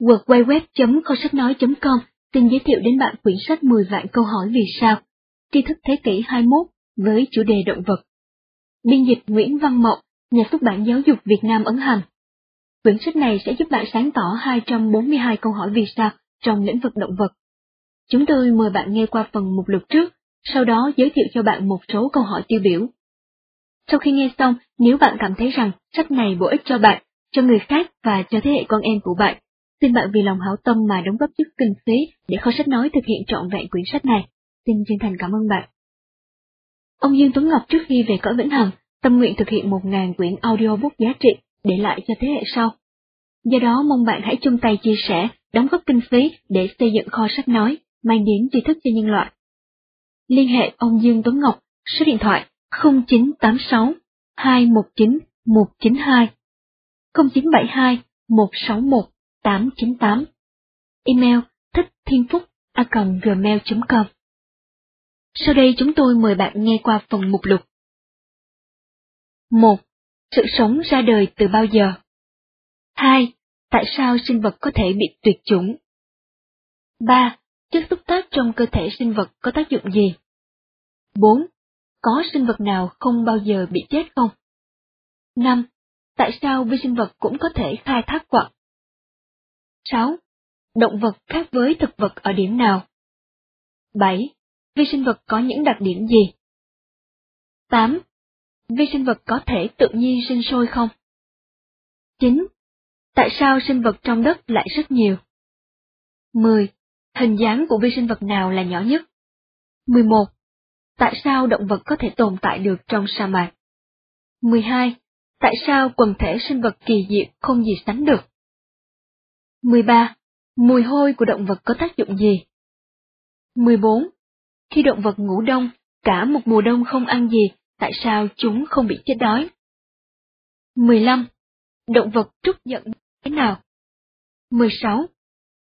www.kho sách nói.com xin giới thiệu đến bạn quyển sách 10 vạn câu hỏi vì sao, tri thức thế kỷ 21 với chủ đề động vật. Biên dịch Nguyễn Văn Mộng, nhà xuất bản giáo dục Việt Nam ấn hành. Quyển sách này sẽ giúp bạn sáng tỏ 242 câu hỏi vì sao trong lĩnh vực động vật. Chúng tôi mời bạn nghe qua phần mục lục trước, sau đó giới thiệu cho bạn một số câu hỏi tiêu biểu. Sau khi nghe xong, nếu bạn cảm thấy rằng sách này bổ ích cho bạn, cho người khác và cho thế hệ con em của bạn, xin bạn vì lòng hảo tâm mà đóng góp chút kinh phí để kho sách nói thực hiện trọn vẹn quyển sách này. Xin chân thành cảm ơn bạn. Ông Dương Tuấn Ngọc trước khi về cõi Vĩnh Hằng, tâm nguyện thực hiện 1.000 quyển audiobook giá trị để lại cho thế hệ sau. Do đó mong bạn hãy chung tay chia sẻ, đóng góp kinh phí để xây dựng kho sách nói, mang đến tri thức cho nhân loại. Liên hệ ông Dương Tuấn Ngọc, số điện thoại 0986 219 192 0972 161 898 Email thích thiên phúc a gmail.com Sau đây chúng tôi mời bạn nghe qua phần mục lục. 1. Sự sống ra đời từ bao giờ? 2. Tại sao sinh vật có thể bị tuyệt chủng? 3. Chất xúc tác trong cơ thể sinh vật có tác dụng gì? 4. Có sinh vật nào không bao giờ bị chết không? 5. Tại sao vi sinh vật cũng có thể khai thác quặng? 6. Động vật khác với thực vật ở điểm nào? 7. Vi sinh vật có những đặc điểm gì? 8. Vi sinh vật có thể tự nhiên sinh sôi không? 9. Tại sao sinh vật trong đất lại rất nhiều? 10. Hình dáng của vi sinh vật nào là nhỏ nhất? 11. Tại sao động vật có thể tồn tại được trong sa mạc? 12. Tại sao quần thể sinh vật kỳ diệu không gì sánh được? 13. Mùi hôi của động vật có tác dụng gì? 14. Khi động vật ngủ đông, cả một mùa đông không ăn gì, tại sao chúng không bị chết đói? 15. Động vật trút giận thế nào? 16.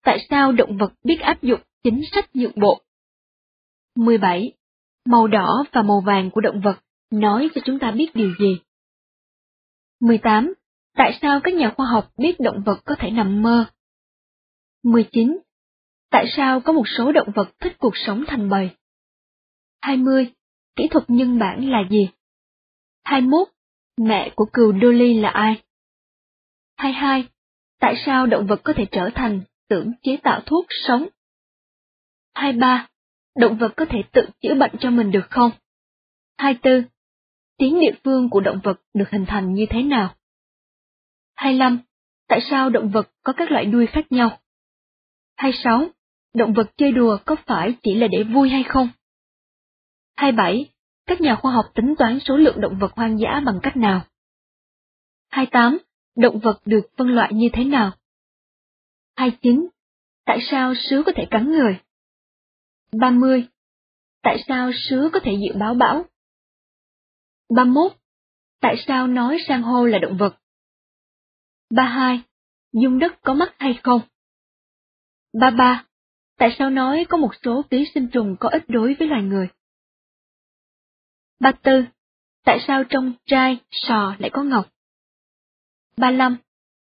Tại sao động vật biết áp dụng chính sách nhượng bộ? 17. Màu đỏ và màu vàng của động vật nói cho chúng ta biết điều gì? 18. Tại sao các nhà khoa học biết động vật có thể nằm mơ? 19. Tại sao có một số động vật thích cuộc sống thành bầy? 20. Kỹ thuật nhân bản là gì? 21. Mẹ của cừu Dolly là ai? 22. Tại sao động vật có thể trở thành tưởng chế tạo thuốc sống? 23. Động vật có thể tự chữa bệnh cho mình được không? 24. Tiếng địa phương của động vật được hình thành như thế nào? 25. Tại sao động vật có các loại đuôi khác nhau? 26. Động vật chơi đùa có phải chỉ là để vui hay không? 27. Các nhà khoa học tính toán số lượng động vật hoang dã bằng cách nào? 28. Động vật được phân loại như thế nào? 29. Tại sao sứa có thể cắn người? 30. Tại sao sứa có thể dự báo bão? 31. Tại sao nói san hô là động vật? 32. Dung đất có mắt hay không? 33. Tại sao nói có một số ký sinh trùng có ích đối với loài người? 34. Tại sao trong trai, sò lại có ngọc? 35.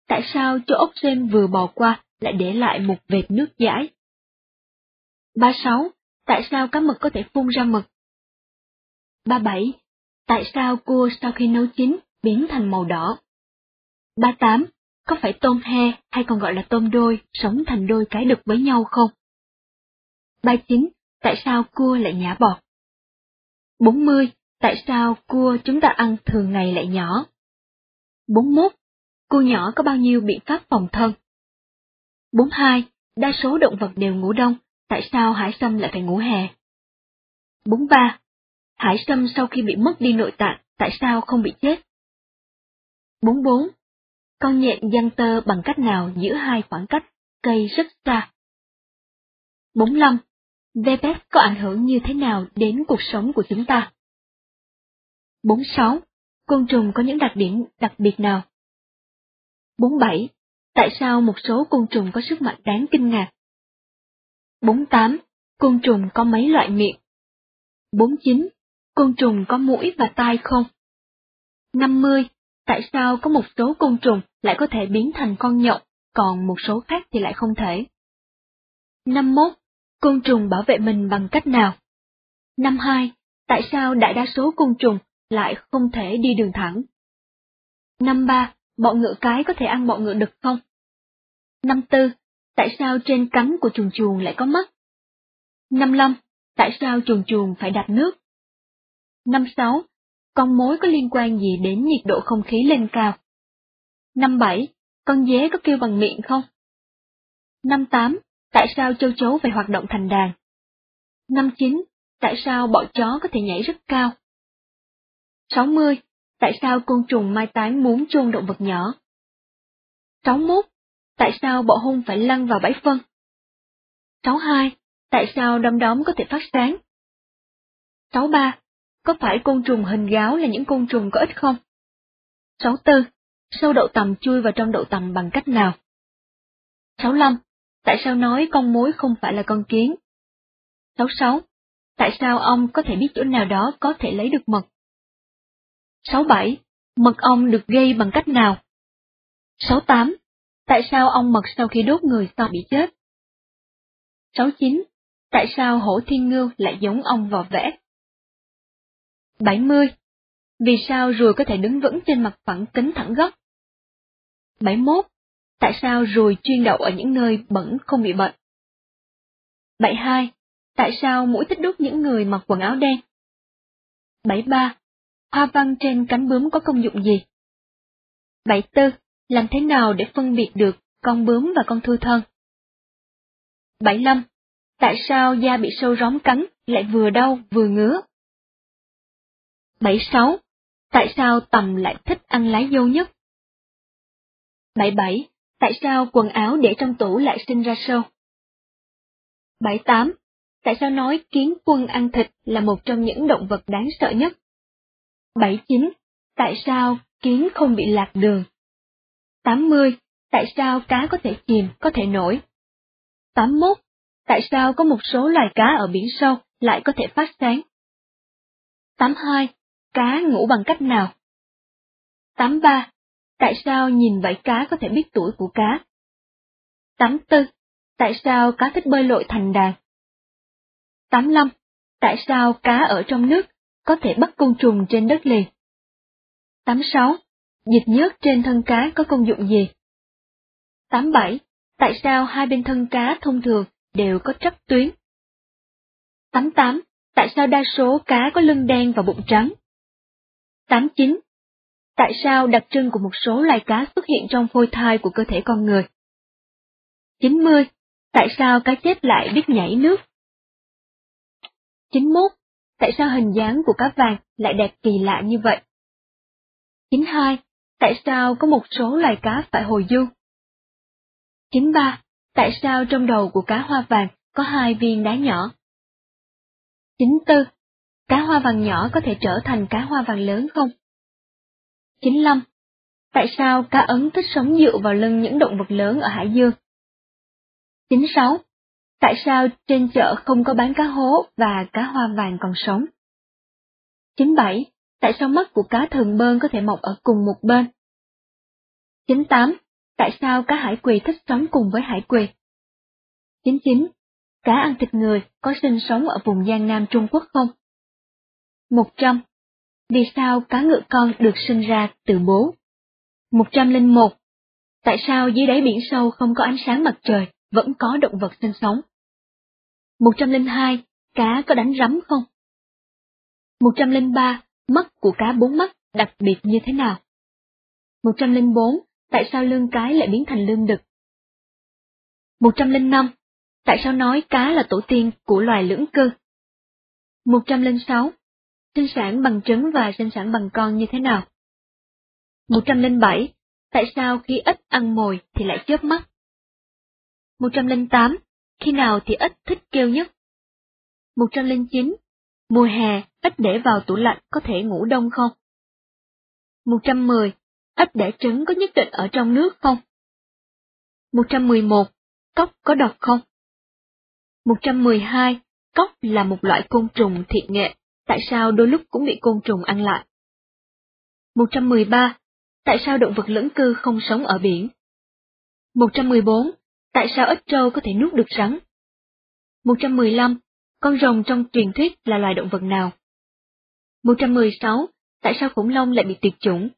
Tại sao chỗ ốc sên vừa bò qua lại để lại một vệt nước dãi? 36. Tại sao cá mực có thể phun ra mực? 37. Tại sao cua sau khi nấu chín biến thành màu đỏ? 38. Có phải tôm he hay còn gọi là tôm đôi sống thành đôi cái đực với nhau không? 39. Tại sao cua lại nhả bọt? 40. Tại sao cua chúng ta ăn thường ngày lại nhỏ? 41. Cua nhỏ có bao nhiêu biện pháp phòng thân? 42. Đa số động vật đều ngủ đông, tại sao hải sâm lại phải ngủ hè? 43. Hải sâm sau khi bị mất đi nội tạng, tại sao không bị chết? 44. Con nhện giăng tơ bằng cách nào giữa hai khoảng cách, cây rất xa? 45. VPS có ảnh hưởng như thế nào đến cuộc sống của chúng ta? 46. Côn trùng có những đặc điểm đặc biệt nào? 47. Tại sao một số côn trùng có sức mạnh đáng kinh ngạc? 48. Côn trùng có mấy loại miệng? 49. Côn trùng có mũi và tai không? 50. Tại sao có một số côn trùng lại có thể biến thành con nhộng, còn một số khác thì lại không thể. Năm mốt, côn trùng bảo vệ mình bằng cách nào? Năm hai, tại sao đại đa số côn trùng lại không thể đi đường thẳng? Năm ba, bọ ngựa cái có thể ăn bọ ngựa đực không? Năm tư, tại sao trên cánh của chuồn chuồn lại có mắt? Năm lăm, tại sao chuồn chuồn phải đạp nước? Năm sáu, con mối có liên quan gì đến nhiệt độ không khí lên cao? Năm bảy, con dế có kêu bằng miệng không? Năm tám, tại sao châu chấu phải hoạt động thành đàn? Năm chín, tại sao bọ chó có thể nhảy rất cao? Sáu mươi, tại sao côn trùng mai tán muốn chôn động vật nhỏ? Sáu mốt, tại sao bọ hung phải lăn vào bãi phân? Sáu hai, tại sao đom đóm có thể phát sáng? Sáu ba, có phải côn trùng hình gáo là những côn trùng có ích không? Sáu tư, sâu đậu tầm chui vào trong đậu tầm bằng cách nào? Sáu lăm, tại sao nói con mối không phải là con kiến? Sáu sáu, tại sao ông có thể biết chỗ nào đó có thể lấy được mật? Sáu bảy, mật ong được gây bằng cách nào? Sáu tám, tại sao ong mật sau khi đốt người sau bị chết? Sáu chín, tại sao hổ thiên ngưu lại giống ong vò vẽ? 70. Vì sao ruồi có thể đứng vững trên mặt phẳng kính thẳng góc? 71. Tại sao ruồi chuyên đậu ở những nơi bẩn không bị bệnh? 72. Tại sao mũi thích đốt những người mặc quần áo đen? 73. Hoa văn trên cánh bướm có công dụng gì? 74. Làm thế nào để phân biệt được con bướm và con thư thân? 75. Tại sao da bị sâu róm cắn lại vừa đau vừa ngứa? 76. Tại sao tầm lại thích ăn lá dâu nhất? 77. Tại sao quần áo để trong tủ lại sinh ra sâu? 78. Tại sao nói kiến quân ăn thịt là một trong những động vật đáng sợ nhất? 79. Tại sao kiến không bị lạc đường? 80. Tại sao cá có thể chìm, có thể nổi? 81. Tại sao có một số loài cá ở biển sâu lại có thể phát sáng? 82. Cá ngủ bằng cách nào? 83. Tại sao nhìn vảy cá có thể biết tuổi của cá? 84. Tại sao cá thích bơi lội thành đàn? 85. Tại sao cá ở trong nước có thể bắt côn trùng trên đất liền? 86. Dịch nhớt trên thân cá có công dụng gì? 87. Tại sao hai bên thân cá thông thường đều có trấp tuyến? 88. Tại sao đa số cá có lưng đen và bụng trắng? 89. Tại sao đặc trưng của một số loài cá xuất hiện trong phôi thai của cơ thể con người? 90. Tại sao cá chết lại biết nhảy nước? 91. Tại sao hình dáng của cá vàng lại đẹp kỳ lạ như vậy? 92. Tại sao có một số loài cá phải hồi du? 93. Tại sao trong đầu của cá hoa vàng có hai viên đá nhỏ? 94. Cá hoa vàng nhỏ có thể trở thành cá hoa vàng lớn không? 95. Tại sao cá ấn thích sống dựa vào lưng những động vật lớn ở Hải Dương? 96. Tại sao trên chợ không có bán cá hố và cá hoa vàng còn sống? 97. Tại sao mắt của cá thường bơn có thể mọc ở cùng một bên? 98. Tại sao cá hải quỳ thích sống cùng với hải quỳ? 99. Cá ăn thịt người có sinh sống ở vùng Giang Nam Trung Quốc không? 100. Vì sao cá ngựa con được sinh ra từ bố? 101. Tại sao dưới đáy biển sâu không có ánh sáng mặt trời, vẫn có động vật sinh sống? 102. Cá có đánh rắm không? 103. Mắt của cá bốn mắt đặc biệt như thế nào? 104. Tại sao lương cái lại biến thành lương đực? 105. Tại sao nói cá là tổ tiên của loài lưỡng cư? 106 sinh sản bằng trứng và sinh sản bằng con như thế nào? 107. Tại sao khi ếch ăn mồi thì lại chớp mắt? 108. Khi nào thì ếch thích kêu nhất? 109. Mùa hè, ếch để vào tủ lạnh có thể ngủ đông không? 110. Ếch để trứng có nhất định ở trong nước không? 111. Cóc có độc không? 112. Cóc là một loại côn trùng thiệt nghệ tại sao đôi lúc cũng bị côn trùng ăn lại? 113. Tại sao động vật lưỡng cư không sống ở biển? 114. Tại sao ếch trâu có thể nuốt được rắn? 115. Con rồng trong truyền thuyết là loài động vật nào? 116. Tại sao khủng long lại bị tuyệt chủng?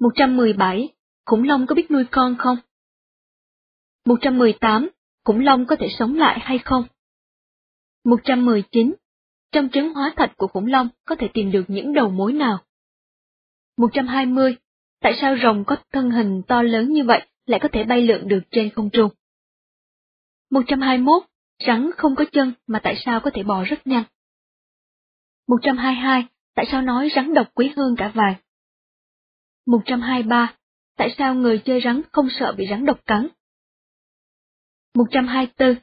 117. Khủng long có biết nuôi con không? 118. Khủng long có thể sống lại hay không? 119. Trong trứng hóa thạch của khủng long có thể tìm được những đầu mối nào? 120. Tại sao rồng có thân hình to lớn như vậy lại có thể bay lượn được trên không trung? 121. Rắn không có chân mà tại sao có thể bò rất nhanh? 122. Tại sao nói rắn độc quý hơn cả vàng? 123. Tại sao người chơi rắn không sợ bị rắn độc cắn? 124.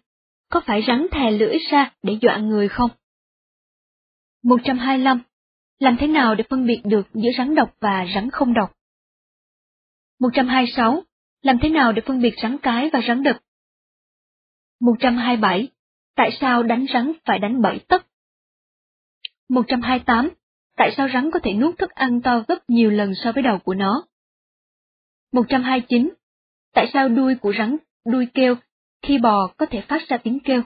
Có phải rắn thè lưỡi ra để dọa người không? 125. Làm thế nào để phân biệt được giữa rắn độc và rắn không độc? 126. Làm thế nào để phân biệt rắn cái và rắn đực? 127. Tại sao đánh rắn phải đánh bảy tấc? 128. Tại sao rắn có thể nuốt thức ăn to gấp nhiều lần so với đầu của nó? 129. Tại sao đuôi của rắn, đuôi kêu, khi bò có thể phát ra tiếng kêu?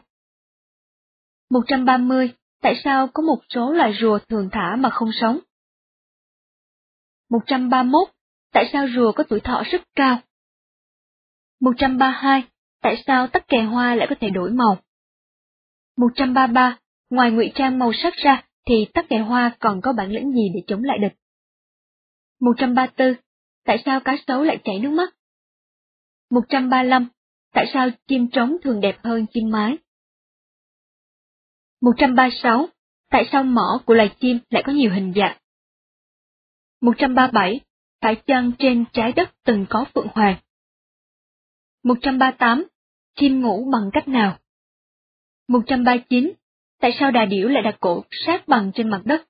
130. Tại sao có một số loài rùa thường thả mà không sống? 131. Tại sao rùa có tuổi thọ rất cao? 132. Tại sao tắc kè hoa lại có thể đổi màu? 133. Ngoài ngụy trang màu sắc ra, thì tắc kè hoa còn có bản lĩnh gì để chống lại địch? 134. Tại sao cá sấu lại chảy nước mắt? 135. Tại sao chim trống thường đẹp hơn chim mái? 136. Tại sao mỏ của loài chim lại có nhiều hình dạng? 137. Phải chăng trên trái đất từng có phượng hoàng? 138. Chim ngủ bằng cách nào? 139. Tại sao đà điểu lại đặt cổ sát bằng trên mặt đất?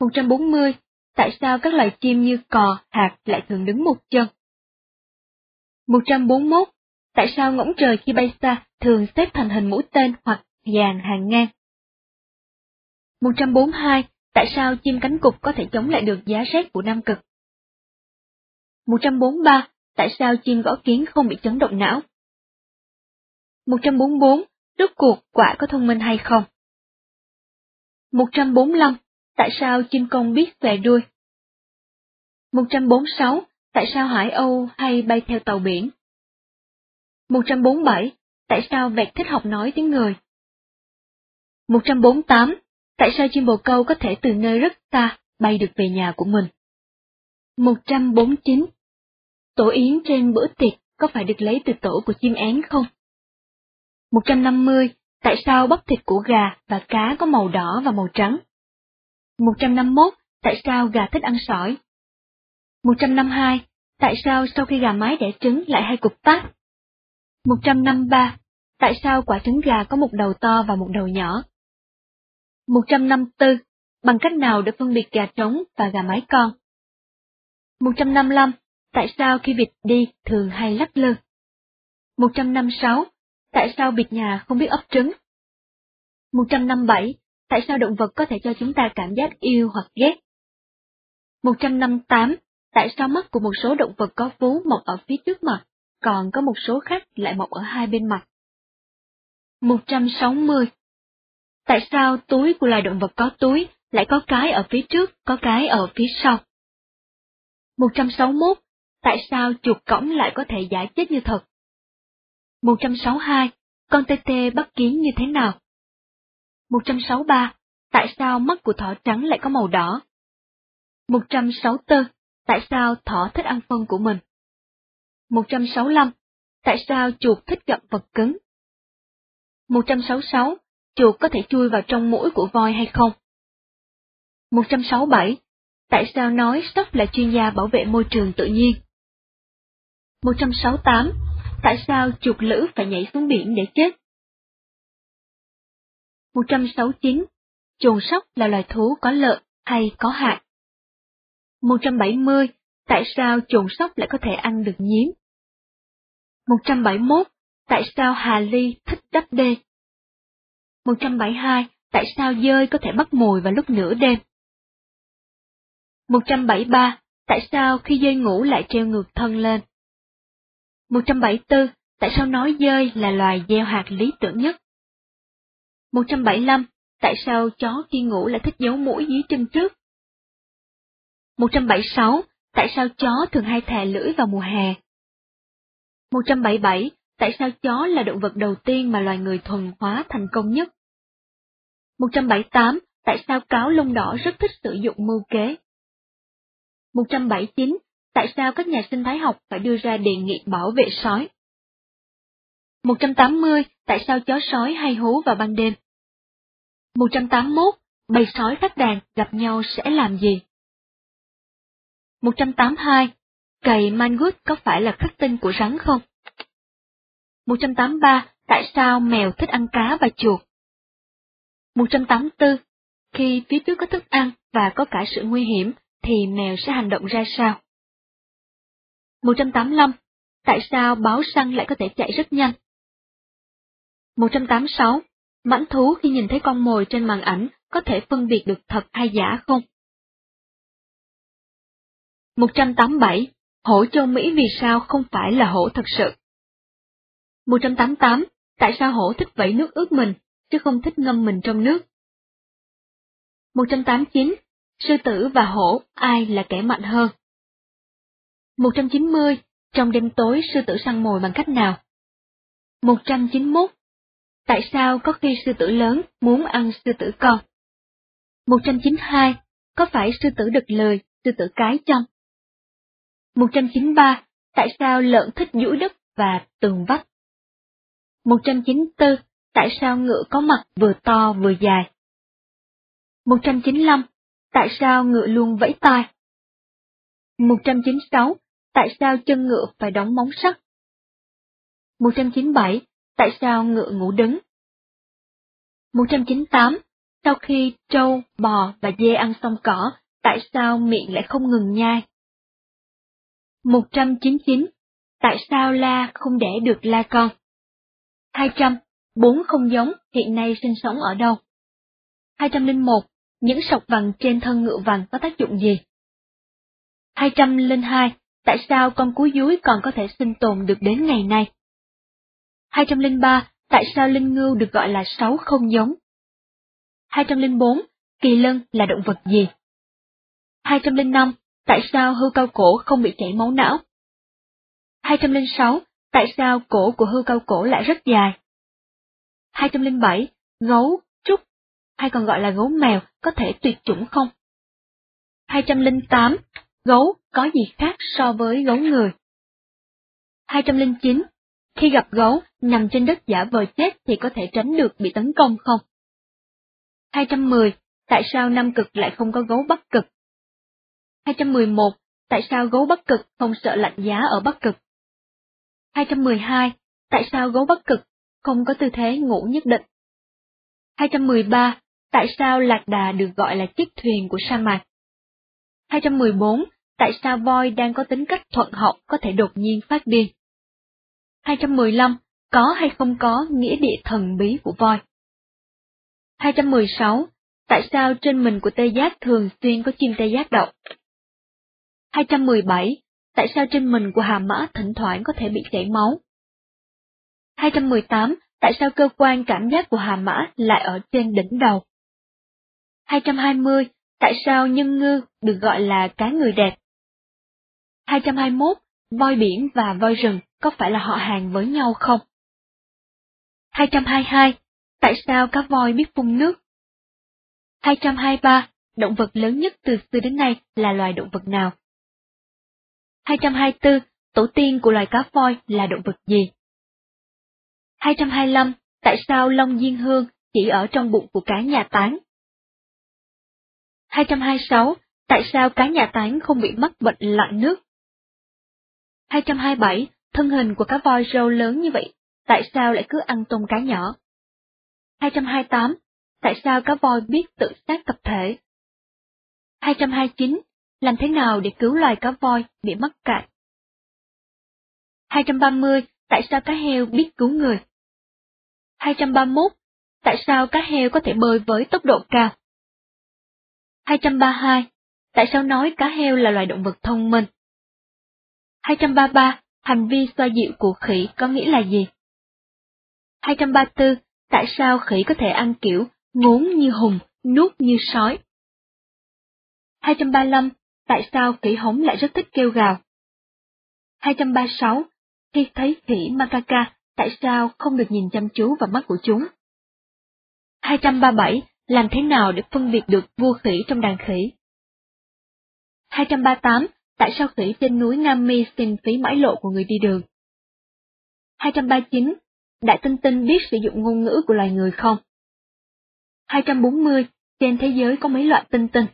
140. Tại sao các loài chim như cò, hạt lại thường đứng một chân? 141. Tại sao ngỗng trời khi bay xa thường xếp thành hình mũi tên hoặc dàn hàng ngang? 142. Tại sao chim cánh cụt có thể chống lại được giá rét của Nam Cực? 143. Tại sao chim gõ kiến không bị chấn động não? 144. Rốt cuộc quả có thông minh hay không? 145. Tại sao chim công biết về đuôi? 146. Tại sao hải âu hay bay theo tàu biển? 147. Tại sao vẹt thích học nói tiếng người? 148. Tại sao chim bồ câu có thể từ nơi rất xa bay được về nhà của mình? 149. Tổ yến trên bữa tiệc có phải được lấy từ tổ của chim én không? 150. Tại sao bắp thịt của gà và cá có màu đỏ và màu trắng? 151. Tại sao gà thích ăn sỏi? 152. Tại sao sau khi gà mái đẻ trứng lại hay cục tát? 153. Tại sao quả trứng gà có một đầu to và một đầu nhỏ? 154. Bằng cách nào để phân biệt gà trống và gà mái con? 155. Tại sao khi vịt đi thường hay lắc lư? 156. Tại sao vịt nhà không biết ấp trứng? 157. Tại sao động vật có thể cho chúng ta cảm giác yêu hoặc ghét? 158. Tại sao mắt của một số động vật có vú mọc ở phía trước mặt, còn có một số khác lại mọc ở hai bên mặt? 160. Tại sao túi của loài động vật có túi lại có cái ở phía trước, có cái ở phía sau? 161. Tại sao chuột cổng lại có thể giả chết như thật? 162. Con tê tê bắt kiến như thế nào? 163. Tại sao mắt của thỏ trắng lại có màu đỏ? 164. Tại sao thỏ thích ăn phân của mình? 165. Tại sao chuột thích gặp vật cứng? 166. Chuột có thể chui vào trong mũi của voi hay không? 167. Tại sao nói sóc là chuyên gia bảo vệ môi trường tự nhiên? 168. Tại sao chuột lữ phải nhảy xuống biển để chết? 169. Chuồn sóc là loài thú có lợi hay có hại? 170. Tại sao chuồn sóc lại có thể ăn được nhím? 171. Tại sao hà ly thích đắp đê? 172. Tại sao dơi có thể bắt mồi vào lúc nửa đêm? 173. Tại sao khi dơi ngủ lại treo ngược thân lên? 174. Tại sao nói dơi là loài gieo hạt lý tưởng nhất? 175. Tại sao chó khi ngủ lại thích giấu mũi dưới chân trước? 176. Tại sao chó thường hay thè lưỡi vào mùa hè? 177. Tại sao chó là động vật đầu tiên mà loài người thuần hóa thành công nhất? 178. Tại sao cáo lông đỏ rất thích sử dụng mưu kế? 179. Tại sao các nhà sinh thái học phải đưa ra đề nghị bảo vệ sói? 180. Tại sao chó sói hay hú vào ban đêm? 181. Bầy sói phát đàn gặp nhau sẽ làm gì? 182. Cày mangut có phải là khắc tinh của rắn không? 183. Tại sao mèo thích ăn cá và chuột? 184. Khi phía trước có thức ăn và có cả sự nguy hiểm, thì mèo sẽ hành động ra sao? 185. Tại sao báo săn lại có thể chạy rất nhanh? 186. Mãnh thú khi nhìn thấy con mồi trên màn ảnh có thể phân biệt được thật hay giả không? 187. Hổ châu Mỹ vì sao không phải là hổ thật sự? 188. Tại sao hổ thích vẫy nước ướt mình, chứ không thích ngâm mình trong nước? 189. Sư tử và hổ, ai là kẻ mạnh hơn? 190. Trong đêm tối sư tử săn mồi bằng cách nào? 191. Tại sao có khi sư tử lớn muốn ăn sư tử con? 192. Có phải sư tử đực lời, sư tử cái chăng? 193. Tại sao lợn thích duỗi đất và tường vách? 194. Tại sao ngựa có mặt vừa to vừa dài? 195. Tại sao ngựa luôn vẫy tai? 196. Tại sao chân ngựa phải đóng móng sắt? 197. Tại sao ngựa ngủ đứng? 198. Sau khi trâu, bò và dê ăn xong cỏ, tại sao miệng lại không ngừng nhai? 199. Tại sao la không đẻ được la con? 200. Bốn không giống hiện nay sinh sống ở đâu? 201. Những sọc vằn trên thân ngựa vằn có tác dụng gì? 202. Tại sao con cú dúi còn có thể sinh tồn được đến ngày nay? 203. Tại sao linh ngưu được gọi là sáu không giống? 204. Kỳ lân là động vật gì? 205. Tại sao hươu cao cổ không bị chảy máu não? 206. Tại sao cổ của hươu cao cổ lại rất dài? 207. Gấu, trúc, hay còn gọi là gấu mèo, có thể tuyệt chủng không? 208. Gấu có gì khác so với gấu người? 209. Khi gặp gấu nằm trên đất giả vờ chết thì có thể tránh được bị tấn công không? 210. Tại sao Nam Cực lại không có gấu Bắc Cực? 211. Tại sao gấu Bắc Cực không sợ lạnh giá ở Bắc Cực? 212. Tại sao gấu Bắc Cực không có tư thế ngủ nhất định? 213. Tại sao lạc đà được gọi là chiếc thuyền của sa mạc? 214. Tại sao voi đang có tính cách thuận hậu có thể đột nhiên phát điên? 215. Có hay không có nghĩa địa thần bí của voi? 216. Tại sao trên mình của tê giác thường xuyên có chim tê giác đậu? 217. Tại sao trên mình của hà mã thỉnh thoảng có thể bị chảy máu? 218. Tại sao cơ quan cảm giác của hà mã lại ở trên đỉnh đầu? 220. Tại sao nhân ngư được gọi là cá người đẹp? 221. Voi biển và voi rừng có phải là họ hàng với nhau không? 222. Tại sao cá voi biết phun nước? 223. Động vật lớn nhất từ xưa đến nay là loài động vật nào? 224. Tổ tiên của loài cá voi là động vật gì? 225. Tại sao long diên hương chỉ ở trong bụng của cá nhà tán? 226. Tại sao cá nhà tán không bị mắc bệnh lạnh nước? 227. Thân hình của cá voi râu lớn như vậy, tại sao lại cứ ăn tôm cá nhỏ? 228. Tại sao cá voi biết tự sát tập thể? 229. Làm thế nào để cứu loài cá voi bị mắc cạn? 230. Tại sao cá heo biết cứu người? 231. Tại sao cá heo có thể bơi với tốc độ cao? 232. Tại sao nói cá heo là loài động vật thông minh? 233. hành vi xoa dịu của khỉ có nghĩa là gì? 234. Tại sao khỉ có thể ăn kiểu ngốn như hùng, nuốt như sói? 235. Tại sao khỉ hống lại rất thích kêu gào? 236. Khi thấy khỉ macaca, tại sao không được nhìn chăm chú vào mắt của chúng? 237. Làm thế nào để phân biệt được vua khỉ trong đàn khỉ? 238. Tại sao khỉ trên núi Nam Mi xin phí mãi lộ của người đi đường? 239. Đại tinh tinh biết sử dụng ngôn ngữ của loài người không? 240. Trên thế giới có mấy loại tinh tinh?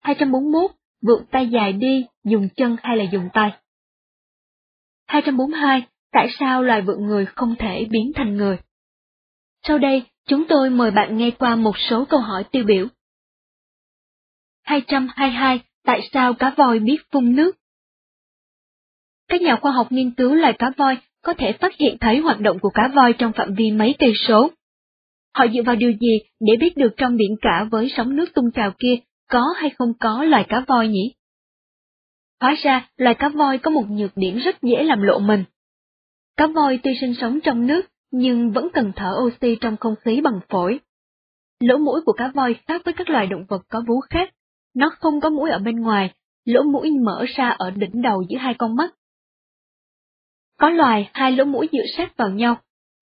241. Vượt tay dài đi, dùng chân hay là dùng tay? 242. Tại sao loài vượn người không thể biến thành người? Sau đây, chúng tôi mời bạn nghe qua một số câu hỏi tiêu biểu. 222. Tại sao cá voi biết phun nước? Các nhà khoa học nghiên cứu loài cá voi có thể phát hiện thấy hoạt động của cá voi trong phạm vi mấy cây số. Họ dựa vào điều gì để biết được trong biển cả với sóng nước tung trào kia có hay không có loài cá voi nhỉ? Hóa ra, loài cá voi có một nhược điểm rất dễ làm lộ mình. Cá voi tuy sinh sống trong nước, nhưng vẫn cần thở oxy trong không khí bằng phổi. Lỗ mũi của cá voi khác với các loài động vật có vú khác. Nó không có mũi ở bên ngoài, lỗ mũi mở ra ở đỉnh đầu giữa hai con mắt. Có loài hai lỗ mũi dựa sát vào nhau,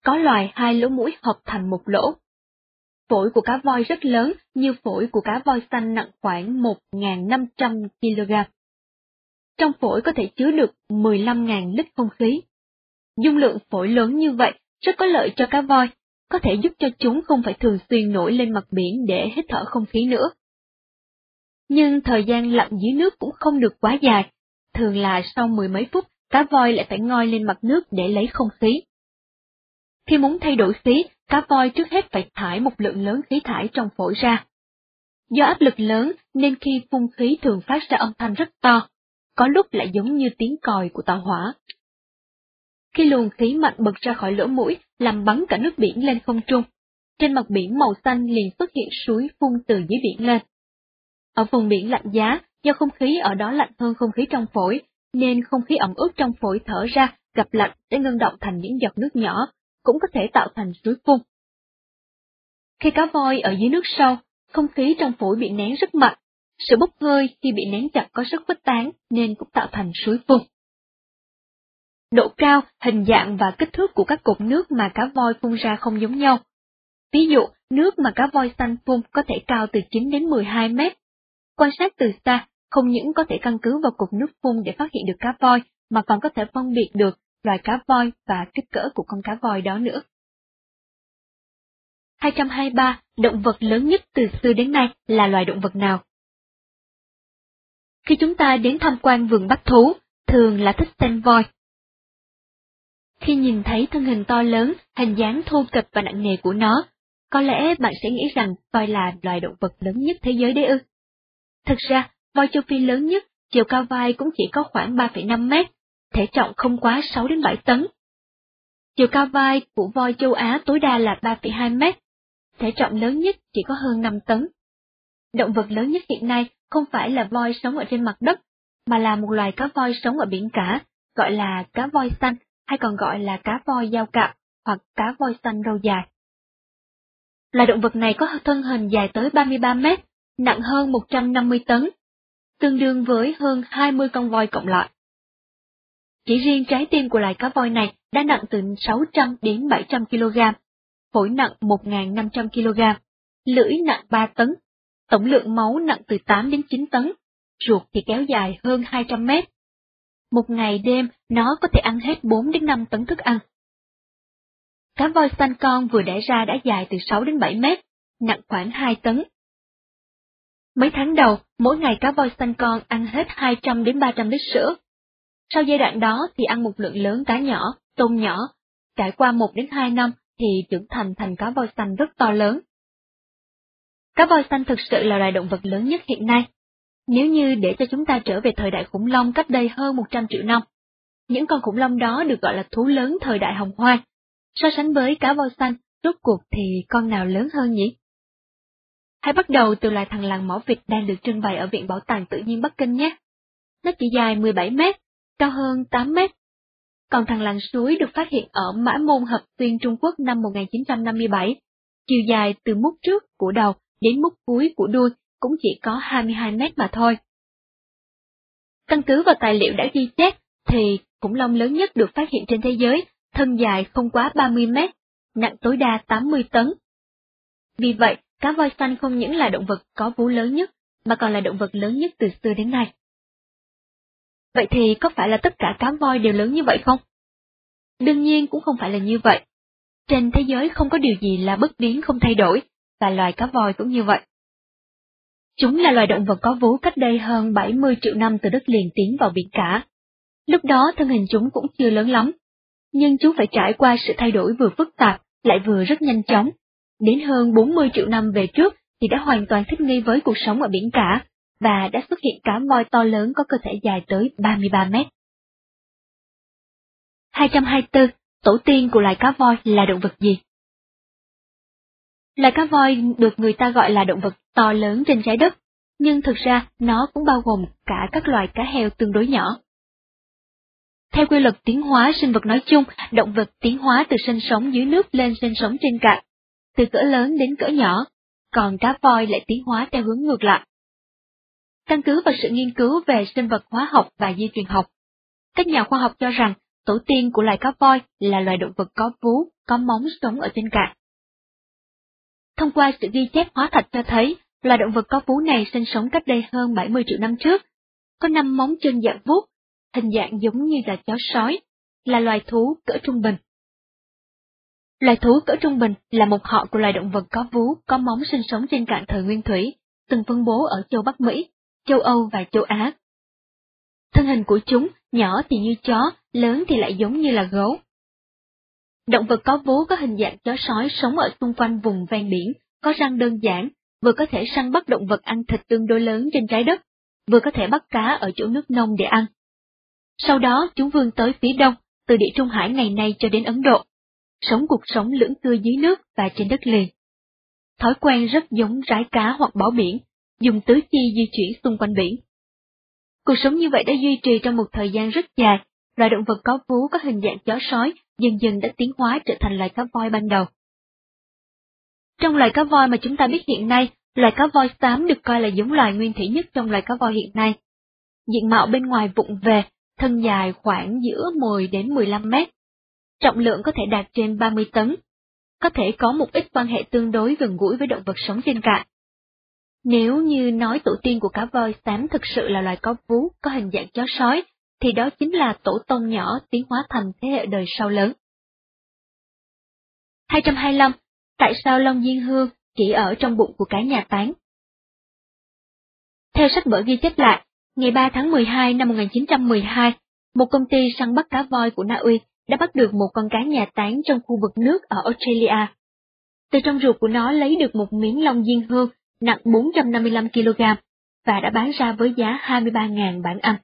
có loài hai lỗ mũi hợp thành một lỗ. Phổi của cá voi rất lớn, như phổi của cá voi xanh nặng khoảng 1.500 kg. Trong phổi có thể chứa được 15.000 lít không khí. Dung lượng phổi lớn như vậy rất có lợi cho cá voi, có thể giúp cho chúng không phải thường xuyên nổi lên mặt biển để hít thở không khí nữa. Nhưng thời gian lặn dưới nước cũng không được quá dài, thường là sau mười mấy phút cá voi lại phải ngoi lên mặt nước để lấy không khí. Khi muốn thay đổi khí, cá voi trước hết phải thải một lượng lớn khí thải trong phổi ra. Do áp lực lớn nên khi phun khí thường phát ra âm thanh rất to, có lúc lại giống như tiếng còi của tàu hỏa. Khi luồng khí mạnh bật ra khỏi lỗ mũi, làm bắn cả nước biển lên không trung, trên mặt biển màu xanh liền xuất hiện suối phun từ dưới biển lên. Ở vùng biển lạnh giá, do không khí ở đó lạnh hơn không khí trong phổi, nên không khí ẩm ướt trong phổi thở ra gặp lạnh sẽ ngưng động thành những giọt nước nhỏ, cũng có thể tạo thành suối phun. Khi cá voi ở dưới nước sâu, không khí trong phổi bị nén rất mạnh, sự bốc hơi khi bị nén chặt có sức khuếch tán nên cũng tạo thành suối phun. Độ cao, hình dạng và kích thước của các cột nước mà cá voi phun ra không giống nhau. Ví dụ, nước mà cá voi xanh phun có thể cao từ 9 đến 12 mét. Quan sát từ xa, không những có thể căn cứ vào cục nước phun để phát hiện được cá voi, mà còn có thể phân biệt được loài cá voi và kích cỡ của con cá voi đó nữa. 223. Động vật lớn nhất từ xưa đến nay là loài động vật nào? Khi chúng ta đến tham quan vườn bách thú, thường là thích xem voi. Khi nhìn thấy thân hình to lớn, hình dáng thô kệch và nặng nề của nó, có lẽ bạn sẽ nghĩ rằng voi là loài động vật lớn nhất thế giới đấy ư. Thực ra, voi châu Phi lớn nhất, chiều cao vai cũng chỉ có khoảng 3,5 mét, thể trọng không quá 6 đến 7 tấn. Chiều cao vai của voi châu Á tối đa là 3,2 mét, thể trọng lớn nhất chỉ có hơn 5 tấn. Động vật lớn nhất hiện nay không phải là voi sống ở trên mặt đất, mà là một loài cá voi sống ở biển cả, gọi là cá voi xanh, hay còn gọi là cá voi dao cạp hoặc cá voi xanh râu dài. Loài động vật này có thân hình dài tới 33 mét, nặng hơn 150 tấn, tương đương với hơn 20 con voi cộng lại. Chỉ riêng trái tim của loài cá voi này đã nặng từ 600 đến 700 kg, phổi nặng 1.500 kg, lưỡi nặng 3 tấn, tổng lượng máu nặng từ 8 đến 9 tấn, ruột thì kéo dài hơn 200 mét. Một ngày đêm nó có thể ăn hết 4 đến 5 tấn thức ăn. Cá voi xanh con vừa đẻ ra đã dài từ 6 đến 7 mét, nặng khoảng 2 tấn. Mấy tháng đầu, mỗi ngày cá voi xanh con ăn hết 200 đến 300 lít sữa. Sau giai đoạn đó thì ăn một lượng lớn cá nhỏ, tôm nhỏ, trải qua 1 đến 2 năm thì trưởng thành thành cá voi xanh rất to lớn. Cá voi xanh thực sự là loài động vật lớn nhất hiện nay. Nếu như để cho chúng ta trở về thời đại khủng long cách đây hơn 100 triệu năm, những con khủng long đó được gọi là thú lớn thời đại hồng hoang. So sánh với cá voi xanh, rốt cuộc thì con nào lớn hơn nhỉ? Hãy bắt đầu từ loài thằn lằn mỏ vịt đang được trưng bày ở Viện Bảo tàng Tự nhiên Bắc Kinh nhé. Nó chỉ dài 17 mét, cao hơn 8 mét. Còn thằng lằn suối được phát hiện ở Mã Môn Hợp tuyên Trung Quốc năm 1957, chiều dài từ mút trước của đầu đến mút cuối của đuôi cũng chỉ có 22 mét mà thôi. Căn cứ vào tài liệu đã ghi chép, thì khủng long lớn nhất được phát hiện trên thế giới, thân dài không quá 30 mét, nặng tối đa 80 tấn. Vì vậy, cá voi xanh không những là động vật có vú lớn nhất, mà còn là động vật lớn nhất từ xưa đến nay. Vậy thì có phải là tất cả cá voi đều lớn như vậy không? Đương nhiên cũng không phải là như vậy. Trên thế giới không có điều gì là bất biến không thay đổi, và loài cá voi cũng như vậy. Chúng là loài động vật có vú cách đây hơn 70 triệu năm từ đất liền tiến vào biển cả. Lúc đó thân hình chúng cũng chưa lớn lắm, nhưng chúng phải trải qua sự thay đổi vừa phức tạp, lại vừa rất nhanh chóng. Đến hơn 40 triệu năm về trước thì đã hoàn toàn thích nghi với cuộc sống ở biển cả, và đã xuất hiện cá voi to lớn có cơ thể dài tới 33 mét. 224. Tổ tiên của loài cá voi là động vật gì? Loài cá voi được người ta gọi là động vật to lớn trên trái đất, nhưng thực ra nó cũng bao gồm cả các loài cá heo tương đối nhỏ. Theo quy luật tiến hóa sinh vật nói chung, động vật tiến hóa từ sinh sống dưới nước lên sinh sống trên cạn, từ cỡ lớn đến cỡ nhỏ, còn cá voi lại tiến hóa theo hướng ngược lại. Căn cứ vào sự nghiên cứu về sinh vật hóa học và di truyền học, các nhà khoa học cho rằng tổ tiên của loài cá voi là loài động vật có vú, có móng sống ở trên cạn. Thông qua sự ghi chép hóa thạch cho thấy, loài động vật có vú này sinh sống cách đây hơn 70 triệu năm trước, có năm móng chân dạng vuốt, hình dạng giống như là chó sói, là loài thú cỡ trung bình. Loài thú cỡ trung bình là một họ của loài động vật có vú, có móng sinh sống trên cạn thời nguyên thủy, từng phân bố ở châu Bắc Mỹ, châu Âu và châu Á. Thân hình của chúng nhỏ thì như chó, lớn thì lại giống như là gấu. Động vật có vú có hình dạng chó sói sống ở xung quanh vùng ven biển, có răng đơn giản, vừa có thể săn bắt động vật ăn thịt tương đối lớn trên trái đất, vừa có thể bắt cá ở chỗ nước nông để ăn. Sau đó chúng vươn tới phía đông, từ địa Trung Hải ngày nay cho đến Ấn Độ, sống cuộc sống lưỡng cư dưới nước và trên đất liền. Thói quen rất giống rái cá hoặc bỏ biển, dùng tứ chi di chuyển xung quanh biển. Cuộc sống như vậy đã duy trì trong một thời gian rất dài, loài động vật có vú có hình dạng chó sói dần dần đã tiến hóa trở thành loài cá voi ban đầu. Trong loài cá voi mà chúng ta biết hiện nay, loài cá voi xám được coi là giống loài nguyên thủy nhất trong loài cá voi hiện nay. Diện mạo bên ngoài vụng về, thân dài khoảng giữa 10 đến 15 mét. Trọng lượng có thể đạt trên 30 tấn. Có thể có một ít quan hệ tương đối gần gũi với động vật sống trên cạn. Nếu như nói tổ tiên của cá voi xám thực sự là loài có vú, có hình dạng chó sói, thì đó chính là tổ tông nhỏ tiến hóa thành thế hệ đời sau lớn. 225. Tại sao Long Diên Hương chỉ ở trong bụng của cái nhà tán? Theo sách vở ghi chép lại, ngày 3 tháng 12 năm 1912, một công ty săn bắt cá voi của Na Uy đã bắt được một con cá nhà tán trong khu vực nước ở Australia. Từ trong ruột của nó lấy được một miếng long diên hương nặng 455 kg và đã bán ra với giá 23.000 bản Anh.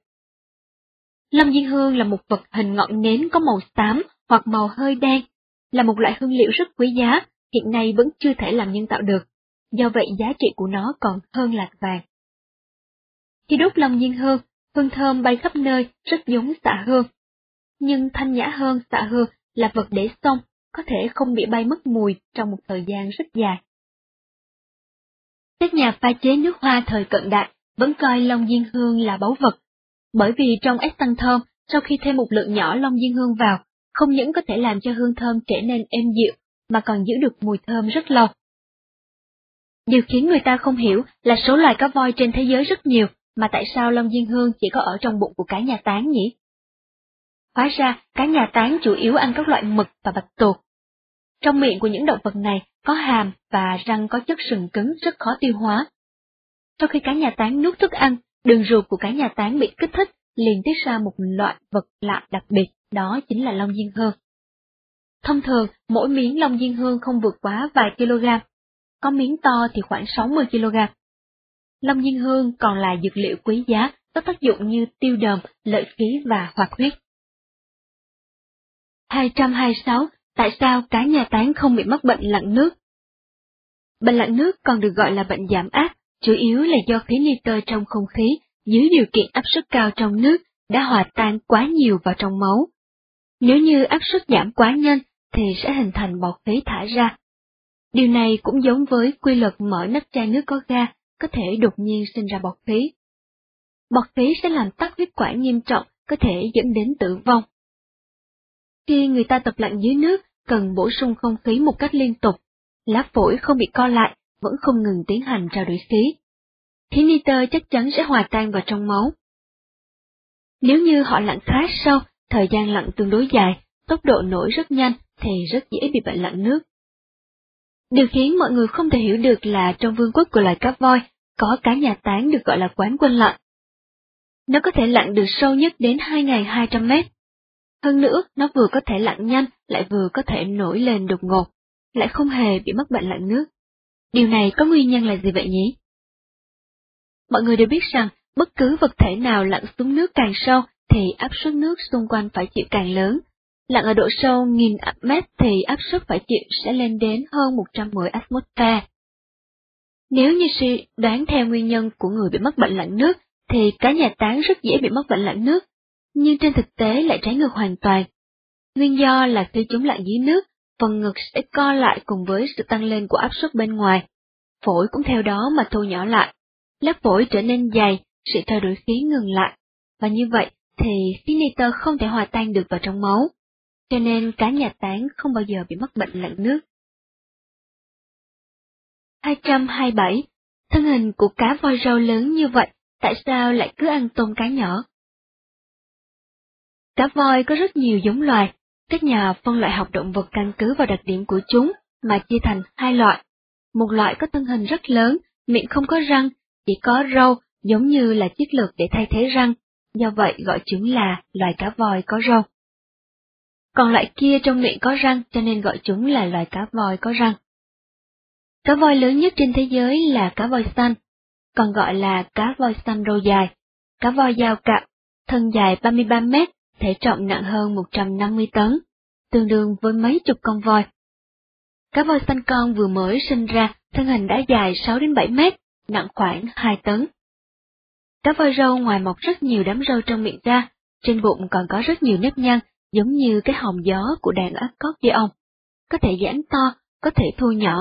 Long diên hương là một vật hình ngọn nến có màu xám hoặc màu hơi đen, là một loại hương liệu rất quý giá, hiện nay vẫn chưa thể làm nhân tạo được, do vậy giá trị của nó còn hơn lạc vàng. Khi đốt long diên hương, hương thơm bay khắp nơi, rất giống xạ hương. Nhưng thanh nhã hơn xạ hương là vật để xong, có thể không bị bay mất mùi trong một thời gian rất dài. Các nhà pha chế nước hoa thời cận đại vẫn coi long diên hương là báu vật, bởi vì trong ép tăng thơm, sau khi thêm một lượng nhỏ long diên hương vào, không những có thể làm cho hương thơm trở nên êm dịu, mà còn giữ được mùi thơm rất lâu. Điều khiến người ta không hiểu là số loài cá voi trên thế giới rất nhiều, mà tại sao Long Diên Hương chỉ có ở trong bụng của cá nhà tán nhỉ? Hóa ra, cá nhà tán chủ yếu ăn các loại mực và bạch tuộc. Trong miệng của những động vật này có hàm và răng có chất sừng cứng rất khó tiêu hóa. Sau khi cá nhà tán nuốt thức ăn, đường ruột của cá nhà tán bị kích thích, liền tiết ra một loại vật lạ đặc biệt, đó chính là long diên hương. Thông thường, mỗi miếng long diên hương không vượt quá vài kg, có miếng to thì khoảng 60 kg. Long diên hương còn là dược liệu quý giá, có tác dụng như tiêu đờm, lợi khí và hoạt huyết. 226. Tại sao cá nhà tán không bị mắc bệnh lặn nước? Bệnh lặn nước còn được gọi là bệnh giảm áp, chủ yếu là do khí nitơ trong không khí dưới điều kiện áp suất cao trong nước đã hòa tan quá nhiều vào trong máu. Nếu như áp suất giảm quá nhanh thì sẽ hình thành bọt khí thải ra. Điều này cũng giống với quy luật mở nắp chai nước có ga có thể đột nhiên sinh ra bọt khí. Bọt khí sẽ làm tắc huyết quản nghiêm trọng, có thể dẫn đến tử vong. Khi người ta tập lặn dưới nước, cần bổ sung không khí một cách liên tục, lá phổi không bị co lại, vẫn không ngừng tiến hành trao đổi khí. Khí nitơ chắc chắn sẽ hòa tan vào trong máu. Nếu như họ lặn khá sâu, thời gian lặn tương đối dài, tốc độ nổi rất nhanh, thì rất dễ bị bệnh lặn nước. Điều khiến mọi người không thể hiểu được là trong vương quốc của loài cá voi, có cá nhà táng được gọi là quán quân lặn. Nó có thể lặn được sâu nhất đến 2.200 mét. Hơn nữa, nó vừa có thể lặn nhanh, lại vừa có thể nổi lên đột ngột, lại không hề bị mất bệnh lặn nước. Điều này có nguyên nhân là gì vậy nhỉ? Mọi người đều biết rằng, bất cứ vật thể nào lặn xuống nước càng sâu, thì áp suất nước xung quanh phải chịu càng lớn. Lặn ở độ sâu nghìn mét thì áp suất phải chịu sẽ lên đến hơn 110 atmosphere. Nếu như suy đoán theo nguyên nhân của người bị mất bệnh lặn nước, thì cá nhà táng rất dễ bị mất bệnh lặn nước, nhưng trên thực tế lại trái ngược hoàn toàn. Nguyên do là khi chúng lặn dưới nước, phần ngực sẽ co lại cùng với sự tăng lên của áp suất bên ngoài. Phổi cũng theo đó mà thu nhỏ lại. Lớp phổi trở nên dày, sự thay đổi khí ngừng lại, và như vậy thì khí nitơ không thể hòa tan được vào trong máu, cho nên cá nhà táng không bao giờ bị mắc bệnh lặn nước. 227. Thân hình của cá voi râu lớn như vậy, tại sao lại cứ ăn tôm cá nhỏ? Cá voi có rất nhiều giống loài, các nhà phân loại học động vật căn cứ vào đặc điểm của chúng mà chia thành hai loại. Một loại có thân hình rất lớn, miệng không có răng, chỉ có râu, giống như là chiếc lược để thay thế răng, do vậy gọi chúng là loài cá voi có râu. Còn loại kia trong miệng có răng cho nên gọi chúng là loài cá voi có răng. Cá voi lớn nhất trên thế giới là cá voi xanh, còn gọi là cá voi xanh râu dài, cá voi dao cạo, thân dài 33 mét, thể trọng nặng hơn 150 tấn, tương đương với mấy chục con voi. Cá voi xanh con vừa mới sinh ra, thân hình đã dài 6 đến 7 mét, nặng khoảng 2 tấn. Cá voi râu ngoài mọc rất nhiều đám râu trong miệng ra, trên bụng còn có rất nhiều nếp nhăn, giống như cái hòm gió của đàn ác cót dê ong. Có thể giãn to, có thể thu nhỏ.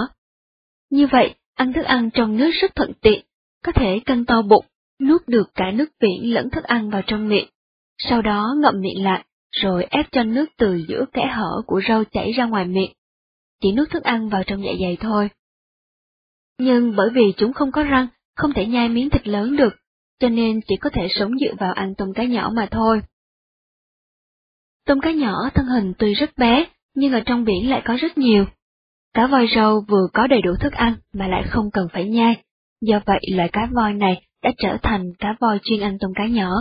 Như vậy, ăn thức ăn trong nước rất thuận tiện, có thể cân to bụng, nuốt được cả nước biển lẫn thức ăn vào trong miệng. Sau đó ngậm miệng lại, rồi ép cho nước từ giữa kẽ hở của râu chảy ra ngoài miệng. Chỉ nuốt thức ăn vào trong dạ dày thôi. Nhưng bởi vì chúng không có răng, không thể nhai miếng thịt lớn được, cho nên chỉ có thể sống dựa vào ăn tôm cá nhỏ mà thôi. Tôm cá nhỏ thân hình tuy rất bé, nhưng ở trong biển lại có rất nhiều. Cá voi râu vừa có đầy đủ thức ăn mà lại không cần phải nhai, do vậy loại cá voi này đã trở thành cá voi chuyên ăn tôm cá nhỏ.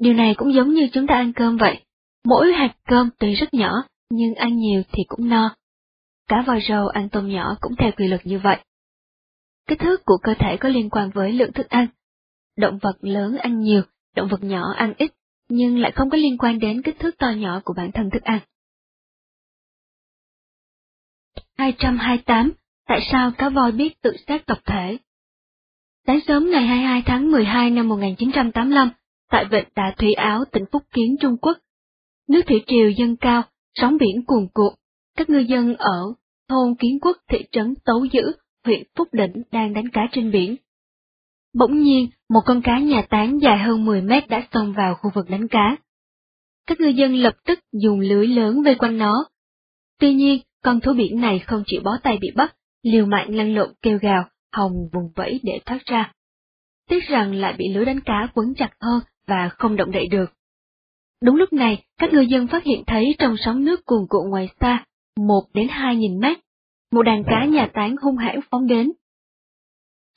Điều này cũng giống như chúng ta ăn cơm vậy, mỗi hạt cơm tuy rất nhỏ, nhưng ăn nhiều thì cũng no. Cá voi râu ăn tôm nhỏ cũng theo quy luật như vậy. Kích thước của cơ thể có liên quan với lượng thức ăn. Động vật lớn ăn nhiều, động vật nhỏ ăn ít, nhưng lại không có liên quan đến kích thước to nhỏ của bản thân thức ăn. 228. Tại sao cá voi biết tự sát tập thể? Sáng sớm ngày 22 tháng 12 năm 1985, tại vịnh Đà Thủy Áo, tỉnh Phúc Kiến, Trung Quốc, nước thủy triều dâng cao, sóng biển cuồn cuộn, các ngư dân ở thôn Kiến Quốc thị trấn Tấu Dữ, huyện Phúc Đỉnh đang đánh cá trên biển. Bỗng nhiên, một con cá nhà tán dài hơn 10 mét đã xông vào khu vực đánh cá. Các ngư dân lập tức dùng lưới lớn vây quanh nó. Tuy nhiên, con thú biển này không chịu bó tay bị bắt, liều mạng lăn lộn kêu gào, hồng vùng vẫy để thoát ra. Tiếc rằng lại bị lưới đánh cá quấn chặt hơn và không động đậy được. Đúng lúc này, các ngư dân phát hiện thấy trong sóng nước cuồn cuộn ngoài xa, một đến hai nghìn mét, một đàn cá nhà tán hung hãn phóng đến.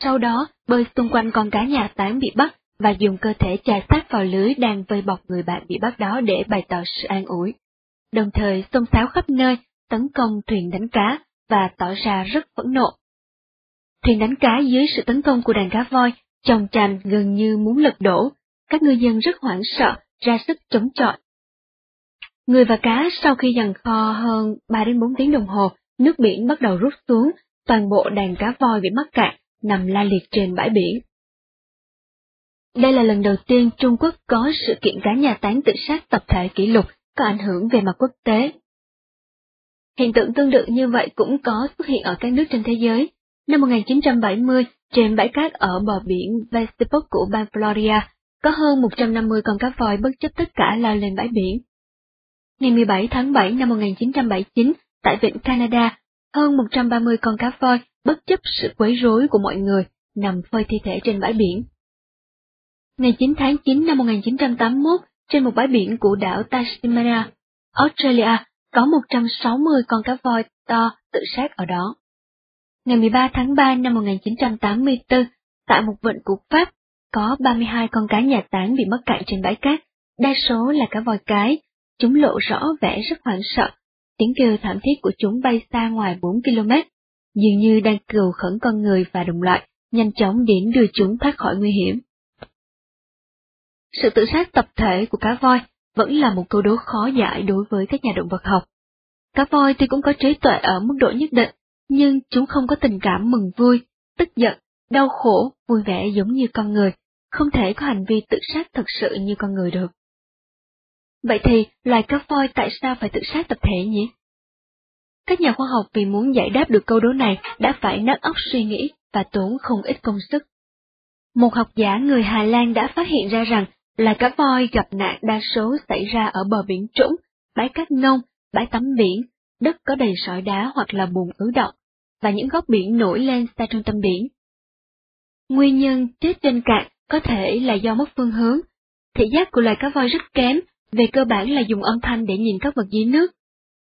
Sau đó, bơi xung quanh con cá nhà tán bị bắt và dùng cơ thể chà sát vào lưới đang vây bọc người bạn bị bắt đó để bày tỏ sự an ủi. Đồng thời xông xáo khắp nơi, tấn công thuyền đánh cá và tỏ ra rất phẫn nộ. Thuyền đánh cá dưới sự tấn công của đàn cá voi, chồng chành gần như muốn lật đổ, các ngư dân rất hoảng sợ, ra sức chống chọi. Người và cá sau khi dần kho hơn 3 đến 4 tiếng đồng hồ, nước biển bắt đầu rút xuống, toàn bộ đàn cá voi bị mắc cạn, nằm la liệt trên bãi biển. Đây là lần đầu tiên Trung Quốc có sự kiện cá nhà tán tự sát tập thể kỷ lục có ảnh hưởng về mặt quốc tế. Hiện tượng tương tự như vậy cũng có xuất hiện ở các nước trên thế giới. Năm 1970, trên bãi cát ở bờ biển Vestipok của bang Florida, có hơn 150 con cá voi bất chấp tất cả lao lên bãi biển. Ngày 17 tháng 7 năm 1979, tại vịnh Canada, hơn 130 con cá voi bất chấp sự quấy rối của mọi người, nằm phơi thi thể trên bãi biển. Ngày 9 tháng 9 năm 1981, trên một bãi biển của đảo Tasmania, Australia, có 160 con cá voi to tự sát ở đó. Ngày 13 tháng 3 năm 1984, tại một vịnh của Pháp, có 32 con cá nhà táng bị mắc cạn trên bãi cát, đa số là cá voi cái, chúng lộ rõ vẻ rất hoảng sợ, tiếng kêu thảm thiết của chúng bay xa ngoài 4 km, dường như đang cầu khẩn con người và đồng loại, nhanh chóng đến đưa chúng thoát khỏi nguy hiểm. Sự tự sát tập thể của cá voi vẫn là một câu đố khó giải đối với các nhà động vật học. Cá voi tuy cũng có trí tuệ ở mức độ nhất định, nhưng chúng không có tình cảm mừng vui, tức giận, đau khổ, vui vẻ giống như con người, không thể có hành vi tự sát thật sự như con người được. Vậy thì, loài cá voi tại sao phải tự sát tập thể nhỉ? Các nhà khoa học vì muốn giải đáp được câu đố này đã phải nát óc suy nghĩ và tốn không ít công sức. Một học giả người Hà Lan đã phát hiện ra rằng là cá voi gặp nạn đa số xảy ra ở bờ biển trũng, bãi cát nông, bãi tắm biển, đất có đầy sỏi đá hoặc là bùn ứ động, và những góc biển nổi lên xa trung tâm biển. Nguyên nhân chết trên cạn có thể là do mất phương hướng. Thị giác của loài cá voi rất kém, về cơ bản là dùng âm thanh để nhìn các vật dưới nước.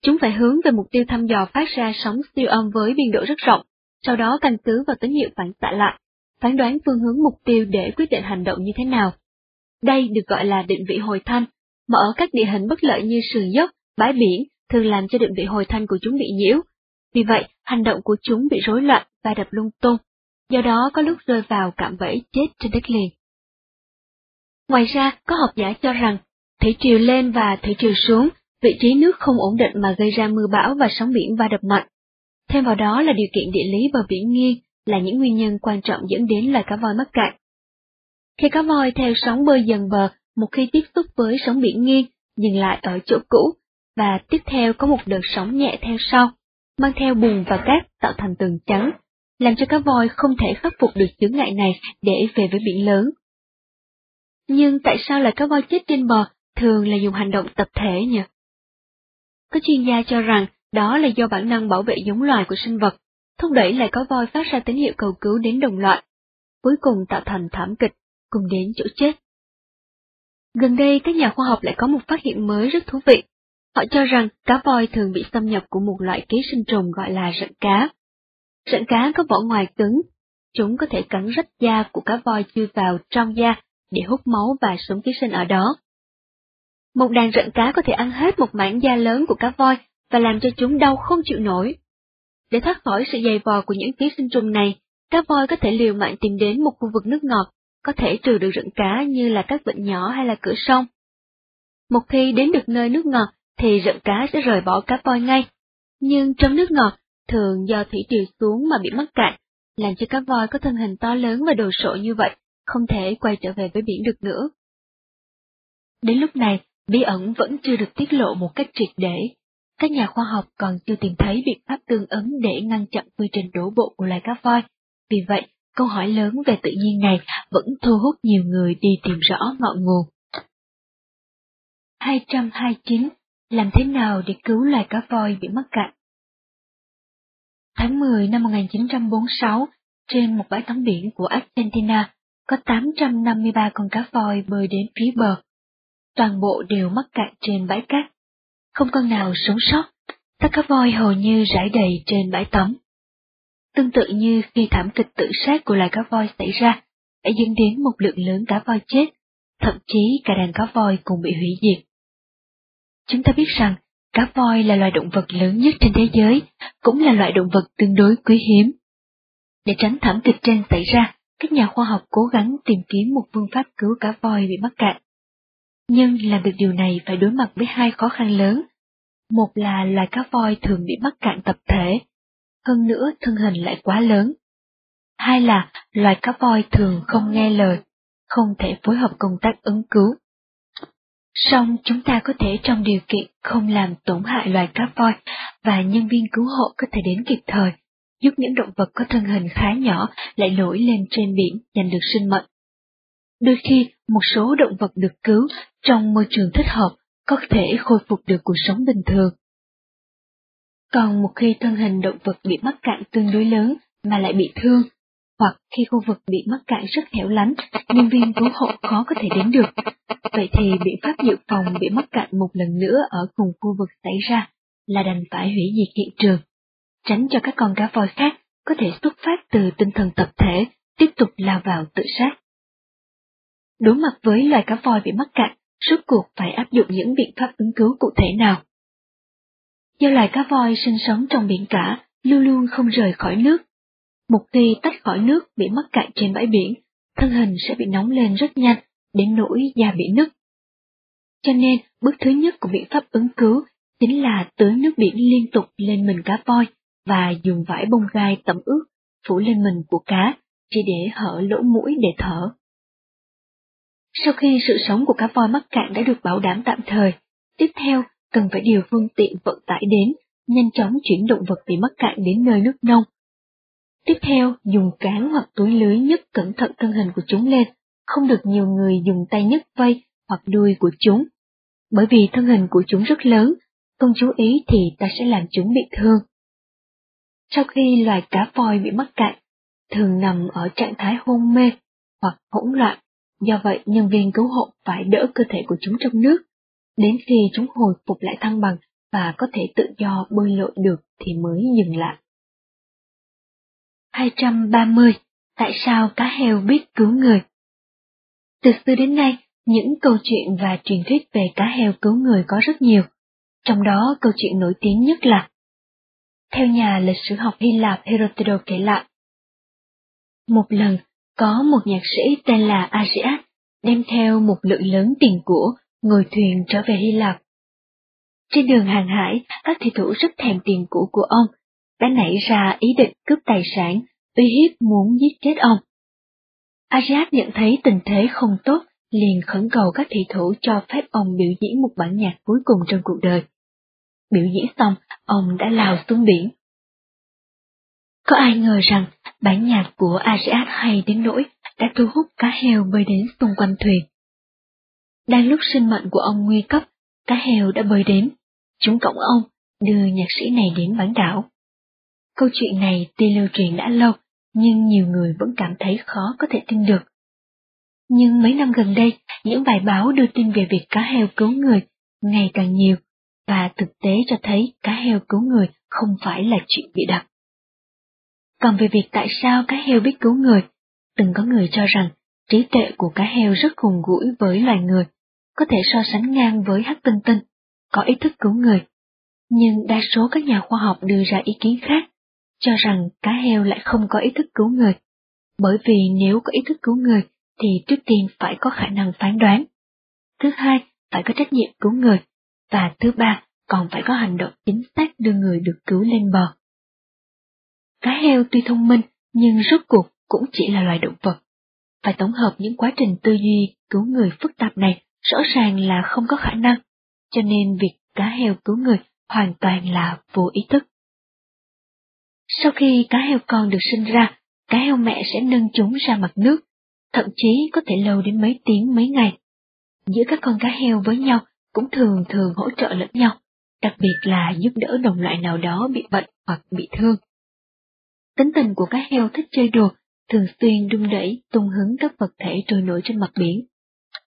Chúng phải hướng về mục tiêu thăm dò phát ra sóng siêu âm với biên độ rất rộng, sau đó căn cứ vào tín hiệu phản xạ lại, phán đoán phương hướng mục tiêu để quyết định hành động như thế nào. Đây được gọi là định vị hồi thanh, mà ở các địa hình bất lợi như sườn dốc, bãi biển thường làm cho định vị hồi thanh của chúng bị nhiễu. Vì vậy, hành động của chúng bị rối loạn và đập lung tung, do đó có lúc rơi vào cạm bẫy chết trên đất liền. Ngoài ra, có học giả cho rằng, thủy triều lên và thủy triều xuống, vị trí nước không ổn định mà gây ra mưa bão và sóng biển va đập mạnh. Thêm vào đó là điều kiện địa lý bờ biển nghiêng là những nguyên nhân quan trọng dẫn đến loài cá voi mắc cạn. Khi cá voi theo sóng bơi dần bờ, một khi tiếp xúc với sóng biển nghiêng, dừng lại ở chỗ cũ, và tiếp theo có một đợt sóng nhẹ theo sau, mang theo bùn và cát tạo thành tường trắng, làm cho cá voi không thể khắc phục được chướng ngại này để về với biển lớn. Nhưng tại sao là cá voi chết trên bờ thường là dùng hành động tập thể nhỉ? Có chuyên gia cho rằng đó là do bản năng bảo vệ giống loài của sinh vật, thúc đẩy lại cá voi phát ra tín hiệu cầu cứu đến đồng loại, cuối cùng tạo thành thảm kịch, cùng đến chỗ chết. Gần đây các nhà khoa học lại có một phát hiện mới rất thú vị. Họ cho rằng cá voi thường bị xâm nhập của một loại ký sinh trùng gọi là rận cá. Rận cá có vỏ ngoài cứng, chúng có thể cắn rách da của cá voi chui vào trong da để hút máu và sống ký sinh ở đó. Một đàn rận cá có thể ăn hết một mảng da lớn của cá voi và làm cho chúng đau không chịu nổi. Để thoát khỏi sự dày vò của những ký sinh trùng này, cá voi có thể liều mạng tìm đến một khu vực nước ngọt, có thể trừ được rận cá như là các vịnh nhỏ hay là cửa sông. Một khi đến được nơi nước ngọt, thì rận cá sẽ rời bỏ cá voi ngay. Nhưng trong nước ngọt, thường do thủy triều xuống mà bị mắc cạn, làm cho cá voi có thân hình to lớn và đồ sộ như vậy, không thể quay trở về với biển được nữa. Đến lúc này, bí ẩn vẫn chưa được tiết lộ một cách triệt để. Các nhà khoa học còn chưa tìm thấy biện pháp tương ứng để ngăn chặn quy trình đổ bộ của loài cá voi. Vì vậy, câu hỏi lớn về tự nhiên này vẫn thu hút nhiều người đi tìm rõ ngọn nguồn. 229. Làm thế nào để cứu loài cá voi bị mắc cạn? Tháng 10 năm 1946, trên một bãi tắm biển của Argentina, có 853 con cá voi bơi đến phía bờ. Toàn bộ đều mắc cạn trên bãi cát. Không con nào sống sót, các cá voi hầu như rải đầy trên bãi tắm. Tương tự như khi thảm kịch tự sát của loài cá voi xảy ra, đã dẫn đến một lượng lớn cá voi chết, thậm chí cả đàn cá voi cùng bị hủy diệt. Chúng ta biết rằng, cá voi là loài động vật lớn nhất trên thế giới, cũng là loại động vật tương đối quý hiếm. Để tránh thảm kịch trên xảy ra, các nhà khoa học cố gắng tìm kiếm một phương pháp cứu cá voi bị mắc cạn. Nhưng làm được điều này phải đối mặt với hai khó khăn lớn. Một là loài cá voi thường bị mắc cạn tập thể, hơn nữa thân hình lại quá lớn. Hai là loài cá voi thường không nghe lời, không thể phối hợp công tác ứng cứu. Song chúng ta có thể trong điều kiện không làm tổn hại loài cá voi và nhân viên cứu hộ có thể đến kịp thời, giúp những động vật có thân hình khá nhỏ lại nổi lên trên biển giành được sinh mệnh. Đôi khi, một số động vật được cứu trong môi trường thích hợp có thể khôi phục được cuộc sống bình thường. Còn một khi thân hình động vật bị mắc cạn tương đối lớn mà lại bị thương, hoặc khi khu vực bị mắc cạn rất hẻo lánh, nhân viên cứu hộ khó có thể đến được. Vậy thì biện pháp dự phòng bị mắc cạn một lần nữa ở cùng khu vực xảy ra là đành phải hủy diệt hiện trường, tránh cho các con cá voi khác có thể xuất phát từ tinh thần tập thể tiếp tục lao vào tự sát. Đối mặt với loài cá voi bị mắc cạn, suốt cuộc phải áp dụng những biện pháp ứng cứu cụ thể nào. Do loài cá voi sinh sống trong biển cả, luôn luôn không rời khỏi nước. Một khi tách khỏi nước bị mắc cạn trên bãi biển, thân hình sẽ bị nóng lên rất nhanh, đến nỗi da bị nứt. Cho nên, bước thứ nhất của biện pháp ứng cứu chính là tưới nước biển liên tục lên mình cá voi và dùng vải bông gai tẩm ướt phủ lên mình của cá, chỉ để hở lỗ mũi để thở. Sau khi sự sống của cá voi mắc cạn đã được bảo đảm tạm thời, tiếp theo cần phải điều phương tiện vận tải đến, nhanh chóng chuyển động vật bị mắc cạn đến nơi nước nông. Tiếp theo, dùng cán hoặc túi lưới nhấc cẩn thận thân hình của chúng lên, không được nhiều người dùng tay nhấc vây hoặc đuôi của chúng. Bởi vì thân hình của chúng rất lớn, không chú ý thì ta sẽ làm chúng bị thương. Sau khi loài cá voi bị mắc cạn, thường nằm ở trạng thái hôn mê hoặc hỗn loạn, do vậy nhân viên cứu hộ phải đỡ cơ thể của chúng trong nước, đến khi chúng hồi phục lại thăng bằng và có thể tự do bơi lội được thì mới dừng lại. 230. Tại sao cá heo biết cứu người? Từ xưa đến nay, những câu chuyện và truyền thuyết về cá heo cứu người có rất nhiều, trong đó câu chuyện nổi tiếng nhất là Theo nhà lịch sử học Hy Lạp Herodotus kể lại, một lần có một nhạc sĩ tên là Asiat đem theo một lượng lớn tiền của ngồi thuyền trở về Hy Lạp. Trên đường hàng hải, các thủy thủ rất thèm tiền của của ông, đã nảy ra ý định cướp tài sản, uy hiếp muốn giết chết ông. Asiat nhận thấy tình thế không tốt, liền khẩn cầu các thị thủ cho phép ông biểu diễn một bản nhạc cuối cùng trong cuộc đời. Biểu diễn xong, ông đã lao xuống biển. Có ai ngờ rằng bản nhạc của Asiat hay đến nỗi đã thu hút cá heo bơi đến xung quanh thuyền. Đang lúc sinh mệnh của ông nguy cấp, cá heo đã bơi đến, chúng cộng ông, đưa nhạc sĩ này đến bán đảo. Câu chuyện này tuy lưu truyền đã lâu, nhưng nhiều người vẫn cảm thấy khó có thể tin được. Nhưng mấy năm gần đây, những bài báo đưa tin về việc cá heo cứu người ngày càng nhiều, và thực tế cho thấy cá heo cứu người không phải là chuyện bị đặt. Còn về việc tại sao cá heo biết cứu người, từng có người cho rằng trí tuệ của cá heo rất gần gũi với loài người, có thể so sánh ngang với hắc tinh tinh, có ý thức cứu người. Nhưng đa số các nhà khoa học đưa ra ý kiến khác, cho rằng cá heo lại không có ý thức cứu người, bởi vì nếu có ý thức cứu người thì trước tiên phải có khả năng phán đoán. Thứ hai, phải có trách nhiệm cứu người, và thứ ba, còn phải có hành động chính xác đưa người được cứu lên bờ. Cá heo tuy thông minh, nhưng rốt cuộc cũng chỉ là loài động vật. Phải tổng hợp những quá trình tư duy cứu người phức tạp này rõ ràng là không có khả năng, cho nên việc cá heo cứu người hoàn toàn là vô ý thức. Sau khi cá heo con được sinh ra, cá heo mẹ sẽ nâng chúng ra mặt nước, thậm chí có thể lâu đến mấy tiếng mấy ngày. Giữa các con cá heo với nhau cũng thường thường hỗ trợ lẫn nhau, đặc biệt là giúp đỡ đồng loại nào đó bị bệnh hoặc bị thương. Tính tình của cá heo thích chơi đùa, thường xuyên đung đẩy, tung hứng các vật thể trôi nổi trên mặt biển.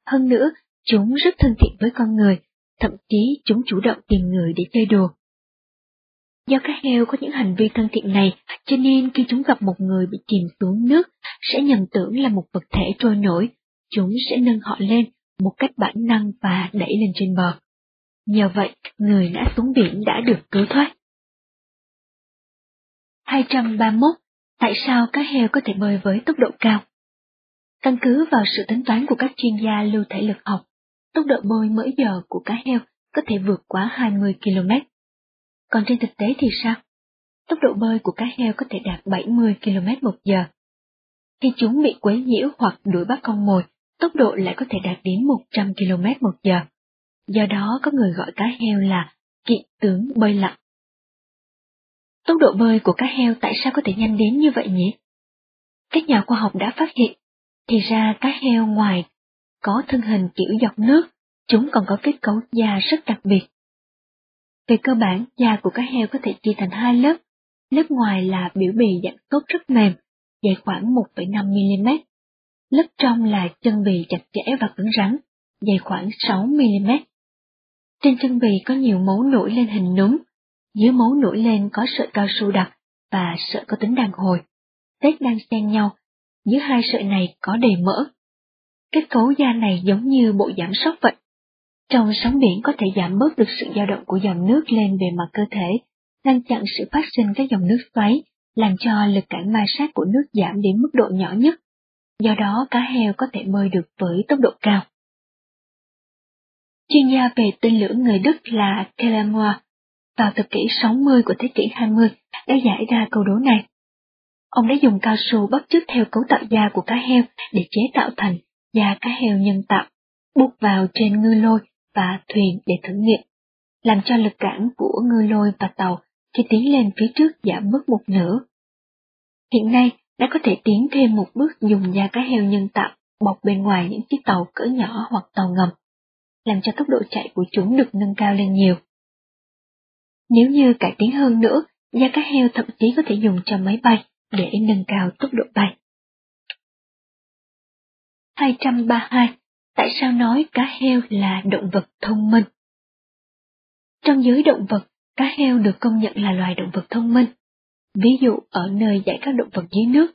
Hơn nữa, chúng rất thân thiện với con người, thậm chí chúng chủ động tìm người để chơi đùa. Do cá heo có những hành vi thân thiện này, cho nên khi chúng gặp một người bị chìm xuống nước, sẽ nhầm tưởng là một vật thể trôi nổi, chúng sẽ nâng họ lên một cách bản năng và đẩy lên trên bờ. Nhờ vậy, người ngã xuống biển đã được cứu thoát. 231. Tại sao cá heo có thể bơi với tốc độ cao? Căn cứ vào sự tính toán của các chuyên gia lưu thể lực học, tốc độ bơi mỗi giờ của cá heo có thể vượt quá 20 km. Còn trên thực tế thì sao? Tốc độ bơi của cá heo có thể đạt 70 km một giờ. Khi chúng bị quấy nhiễu hoặc đuổi bắt con mồi, tốc độ lại có thể đạt đến 100 km một giờ. Do đó có người gọi cá heo là kỵ tướng bơi lặn. Tốc độ bơi của cá heo tại sao có thể nhanh đến như vậy nhỉ? Các nhà khoa học đã phát hiện, thì ra cá heo ngoài có thân hình kiểu dọc nước, chúng còn có kết cấu da rất đặc biệt. Về cơ bản, da của cá heo có thể chia thành hai lớp. Lớp ngoài là biểu bì dạng tốt rất mềm, dày khoảng 1,5mm. Lớp trong là chân bì chặt chẽ và cứng rắn, dày khoảng 6mm. Trên chân bì có nhiều mấu nổi lên hình núm, dưới mấu nổi lên có sợi cao su đặc và sợi có tính đàn hồi. Tết đang xen nhau, dưới hai sợi này có đầy mỡ. Kết cấu da này giống như bộ giảm sóc vậy. Trong sóng biển có thể giảm bớt được sự dao động của dòng nước lên bề mặt cơ thể, ngăn chặn sự phát sinh các dòng nước xoáy, làm cho lực cản ma sát của nước giảm đến mức độ nhỏ nhất. Do đó cá heo có thể bơi được với tốc độ cao. Chuyên gia về tên lửa người Đức là Kellermoor vào thập kỷ 60 của thế kỷ 20 đã giải ra câu đố này. Ông đã dùng cao su bắt chước theo cấu tạo da của cá heo để chế tạo thành da cá heo nhân tạo, buộc vào trên ngư lôi và thuyền để thử nghiệm, làm cho lực cản của ngư lôi và tàu khi tiến lên phía trước giảm mất một nửa. Hiện nay đã có thể tiến thêm một bước dùng da cá heo nhân tạo bọc bên ngoài những chiếc tàu cỡ nhỏ hoặc tàu ngầm, làm cho tốc độ chạy của chúng được nâng cao lên nhiều. Nếu như cải tiến hơn nữa, da cá heo thậm chí có thể dùng cho máy bay để nâng cao tốc độ bay. 232. Tại sao nói cá heo là động vật thông minh? Trong giới động vật, cá heo được công nhận là loài động vật thông minh. Ví dụ ở nơi dạy các động vật dưới nước,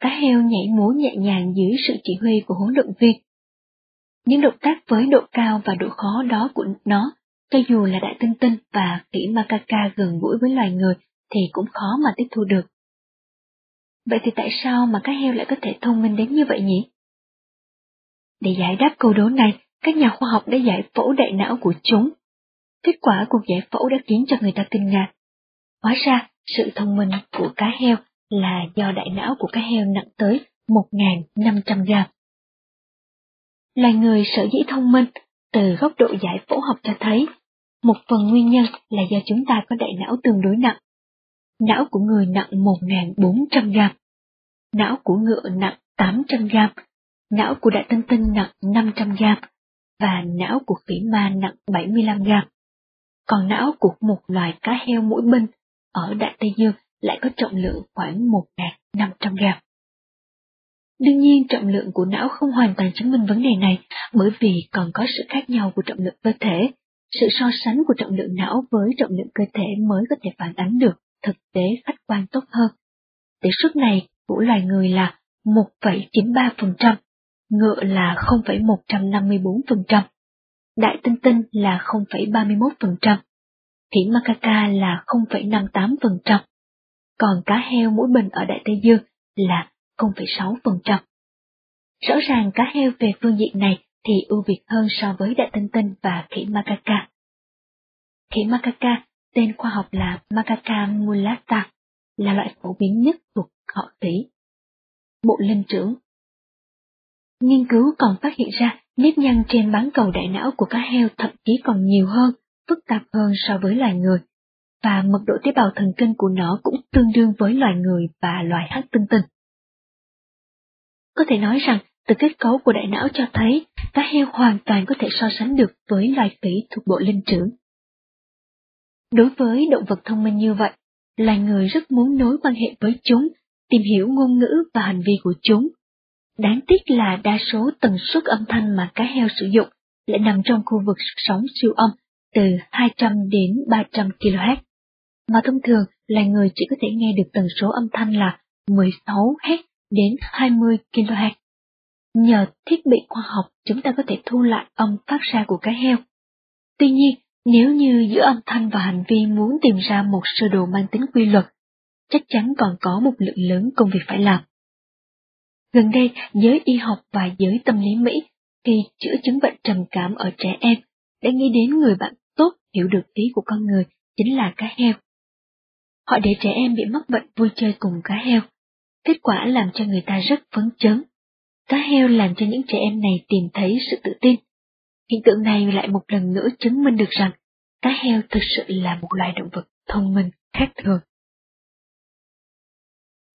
cá heo nhảy múa nhẹ nhàng dưới sự chỉ huy của huấn luyện viên. Những động tác với độ cao và độ khó đó của nó, cho dù là đại tinh tinh và kỹ macaca gần gũi với loài người thì cũng khó mà tiếp thu được. Vậy thì tại sao mà cá heo lại có thể thông minh đến như vậy nhỉ? Để giải đáp câu đố này, các nhà khoa học đã giải phẫu đại não của chúng. Kết quả cuộc giải phẫu đã khiến cho người ta kinh ngạc. Hóa ra, sự thông minh của cá heo là do đại não của cá heo nặng tới 1.500 gram. Loài người sở dĩ thông minh, từ góc độ giải phẫu học cho thấy, một phần nguyên nhân là do chúng ta có đại não tương đối nặng. Não của người nặng 1.400 gram, não của ngựa nặng 800 gram, não của đại tinh tinh nặng 500 gram và não của khỉ ma nặng 75 gram. Còn não của một loài cá heo mũi binh ở Đại Tây Dương lại có trọng lượng khoảng 1.500 gram. Đương nhiên trọng lượng của não không hoàn toàn chứng minh vấn đề này bởi vì còn có sự khác nhau của trọng lượng cơ thể. Sự so sánh của trọng lượng não với trọng lượng cơ thể mới có thể phản ánh được thực tế khách quan tốt hơn. Tỷ suất này của loài người là 1,93%, ngựa là 0,154%, đại tinh tinh là 0,31%, khỉ macaca là 0,58%, còn cá heo mũi bình ở Đại Tây Dương là 0,6%. Rõ ràng cá heo về phương diện này thì ưu việt hơn so với đại tinh tinh và khỉ macaca. Khỉ macaca, tên khoa học là Macaca mulata, là loại phổ biến nhất thuộc họ khỉ. Bộ linh trưởng Nghiên cứu còn phát hiện ra nếp nhăn trên bán cầu đại não của cá heo thậm chí còn nhiều hơn, phức tạp hơn so với loài người, và mật độ tế bào thần kinh của nó cũng tương đương với loài người và loài hắc tinh tinh. Có thể nói rằng, từ kết cấu của đại não cho thấy, cá heo hoàn toàn có thể so sánh được với loài khỉ thuộc bộ linh trưởng. Đối với động vật thông minh như vậy, loài người rất muốn nối quan hệ với chúng, tìm hiểu ngôn ngữ và hành vi của chúng. Đáng tiếc là đa số tần suất âm thanh mà cá heo sử dụng lại nằm trong khu vực sóng siêu âm từ 200 đến 300 kHz. Mà thông thường, là người chỉ có thể nghe được tần số âm thanh là 16 Hz đến 20 kHz. Nhờ thiết bị khoa học, chúng ta có thể thu lại âm phát ra của cá heo. Tuy nhiên, nếu như giữa âm thanh và hành vi muốn tìm ra một sơ đồ mang tính quy luật, chắc chắn còn có một lượng lớn công việc phải làm. Gần đây, giới y học và giới tâm lý Mỹ khi chữa chứng bệnh trầm cảm ở trẻ em đã nghĩ đến người bạn tốt hiểu được ý của con người chính là cá heo. Họ để trẻ em bị mắc bệnh vui chơi cùng cá heo, kết quả làm cho người ta rất phấn chấn. cá heo làm cho những trẻ em này tìm thấy sự tự tin. Hiện tượng này lại một lần nữa chứng minh được rằng cá heo thực sự là một loài động vật thông minh khác thường.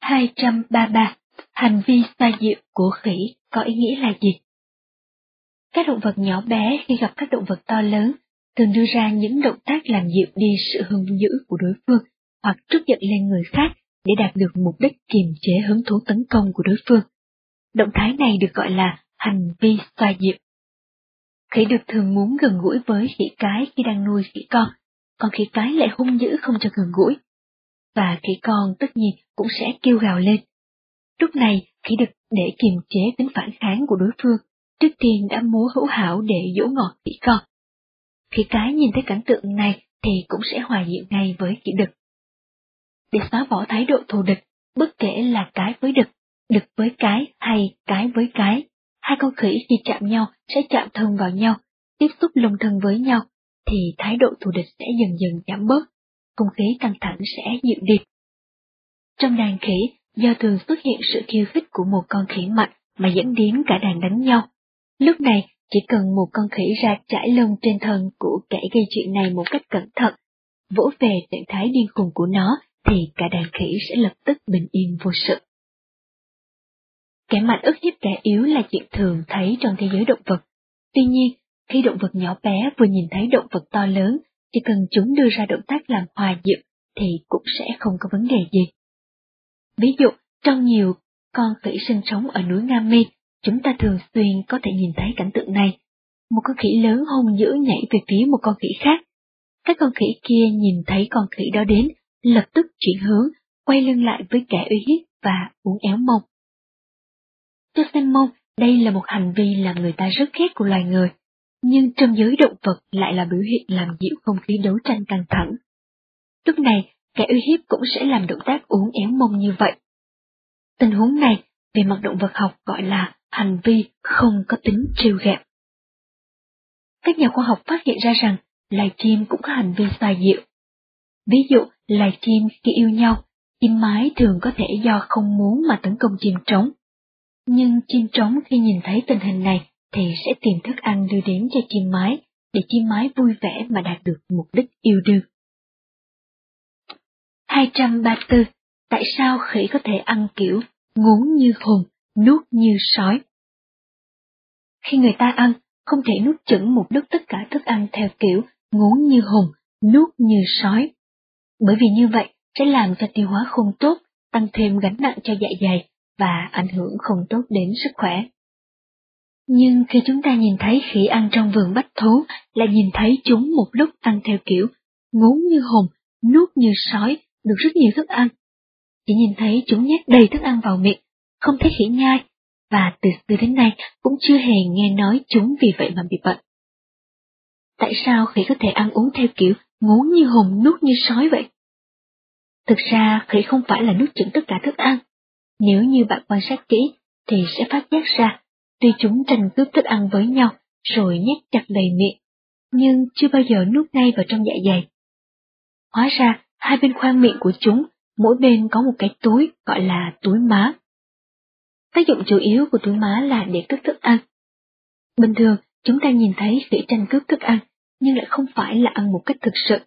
233. Hành vi xoa dịu của khỉ có ý nghĩa là gì? Các động vật nhỏ bé khi gặp các động vật to lớn thường đưa ra những động tác làm dịu đi sự hung dữ của đối phương hoặc trút giận lên người khác để đạt được mục đích kiềm chế hứng thú tấn công của đối phương. Động thái này được gọi là hành vi xoa dịu. Khỉ được thường muốn gần gũi với khỉ cái khi đang nuôi khỉ con, còn khỉ cái lại hung dữ không cho gần gũi. Và khỉ con tất nhiên cũng sẽ kêu gào lên. Lúc này, khỉ được để kiềm chế tính phản kháng của đối phương, trước tiên đã múa hữu hảo để dỗ ngọt khỉ con. Khỉ cái nhìn thấy cảnh tượng này thì cũng sẽ hòa dịu ngay với khỉ đực. Để xóa bỏ thái độ thù địch, bất kể là cái với đực, đực với cái hay cái với cái, hai con khỉ khi chạm nhau sẽ chạm thân vào nhau, tiếp xúc lông thân với nhau, thì thái độ thù địch sẽ dần dần giảm bớt, không khí căng thẳng sẽ dịu đi. Trong đàn khỉ, do thường xuất hiện sự khiêu khích của một con khỉ mạnh mà dẫn đến cả đàn đánh nhau. Lúc này, chỉ cần một con khỉ ra trải lông trên thân của kẻ gây chuyện này một cách cẩn thận, vỗ về trạng thái điên khùng của nó, thì cả đàn khỉ sẽ lập tức bình yên vô sự. Kẻ mạnh ức hiếp kẻ yếu là chuyện thường thấy trong thế giới động vật. Tuy nhiên, khi động vật nhỏ bé vừa nhìn thấy động vật to lớn, chỉ cần chúng đưa ra động tác làm hòa dịu thì cũng sẽ không có vấn đề gì. Ví dụ, trong nhiều con khỉ sinh sống ở núi Nam Mi, chúng ta thường xuyên có thể nhìn thấy cảnh tượng này. Một con khỉ lớn hung dữ nhảy về phía một con khỉ khác. Các con khỉ kia nhìn thấy con khỉ đó đến, lập tức chuyển hướng, quay lưng lại với kẻ uy hiếp và uốn éo mông. Cho xem mông, đây là một hành vi làm người ta rất ghét của loài người, nhưng trong giới động vật lại là biểu hiện làm dịu không khí đấu tranh căng thẳng. Lúc này, kẻ uy hiếp cũng sẽ làm động tác uốn éo mông như vậy. Tình huống này, về mặt động vật học gọi là hành vi không có tính trêu ghẹo. Các nhà khoa học phát hiện ra rằng loài chim cũng có hành vi xoa dịu. Ví dụ, loài chim khi yêu nhau, chim mái thường có thể do không muốn mà tấn công chim trống. Nhưng chim trống khi nhìn thấy tình hình này thì sẽ tìm thức ăn đưa đến cho chim mái, để chim mái vui vẻ mà đạt được mục đích yêu đương. 234. Tại sao khỉ có thể ăn kiểu ngốn như hùng, nuốt như sói? Khi người ta ăn, không thể nuốt chửng một lúc tất cả thức ăn theo kiểu ngốn như hùng, nuốt như sói. Bởi vì như vậy sẽ làm cho tiêu hóa không tốt, tăng thêm gánh nặng cho dạ dày và ảnh hưởng không tốt đến sức khỏe. Nhưng khi chúng ta nhìn thấy khỉ ăn trong vườn bách thú, lại nhìn thấy chúng một lúc ăn theo kiểu ngốn như hùng, nuốt như sói, được rất nhiều thức ăn. Chỉ nhìn thấy chúng nhét đầy thức ăn vào miệng, không thấy khỉ nhai, và từ xưa đến nay cũng chưa hề nghe nói chúng vì vậy mà bị bệnh. Tại sao khỉ có thể ăn uống theo kiểu ngốn như hùng nuốt như sói vậy? Thực ra khỉ không phải là nuốt chửng tất cả thức ăn. Nếu như bạn quan sát kỹ thì sẽ phát giác ra, tuy chúng tranh cướp thức ăn với nhau rồi nhét chặt đầy miệng, nhưng chưa bao giờ nuốt ngay vào trong dạ dày. Hóa ra, hai bên khoang miệng của chúng, mỗi bên có một cái túi gọi là túi má. Tác dụng chủ yếu của túi má là để cướp thức ăn. Bình thường, chúng ta nhìn thấy khỉ tranh cướp thức ăn, nhưng lại không phải là ăn một cách thực sự,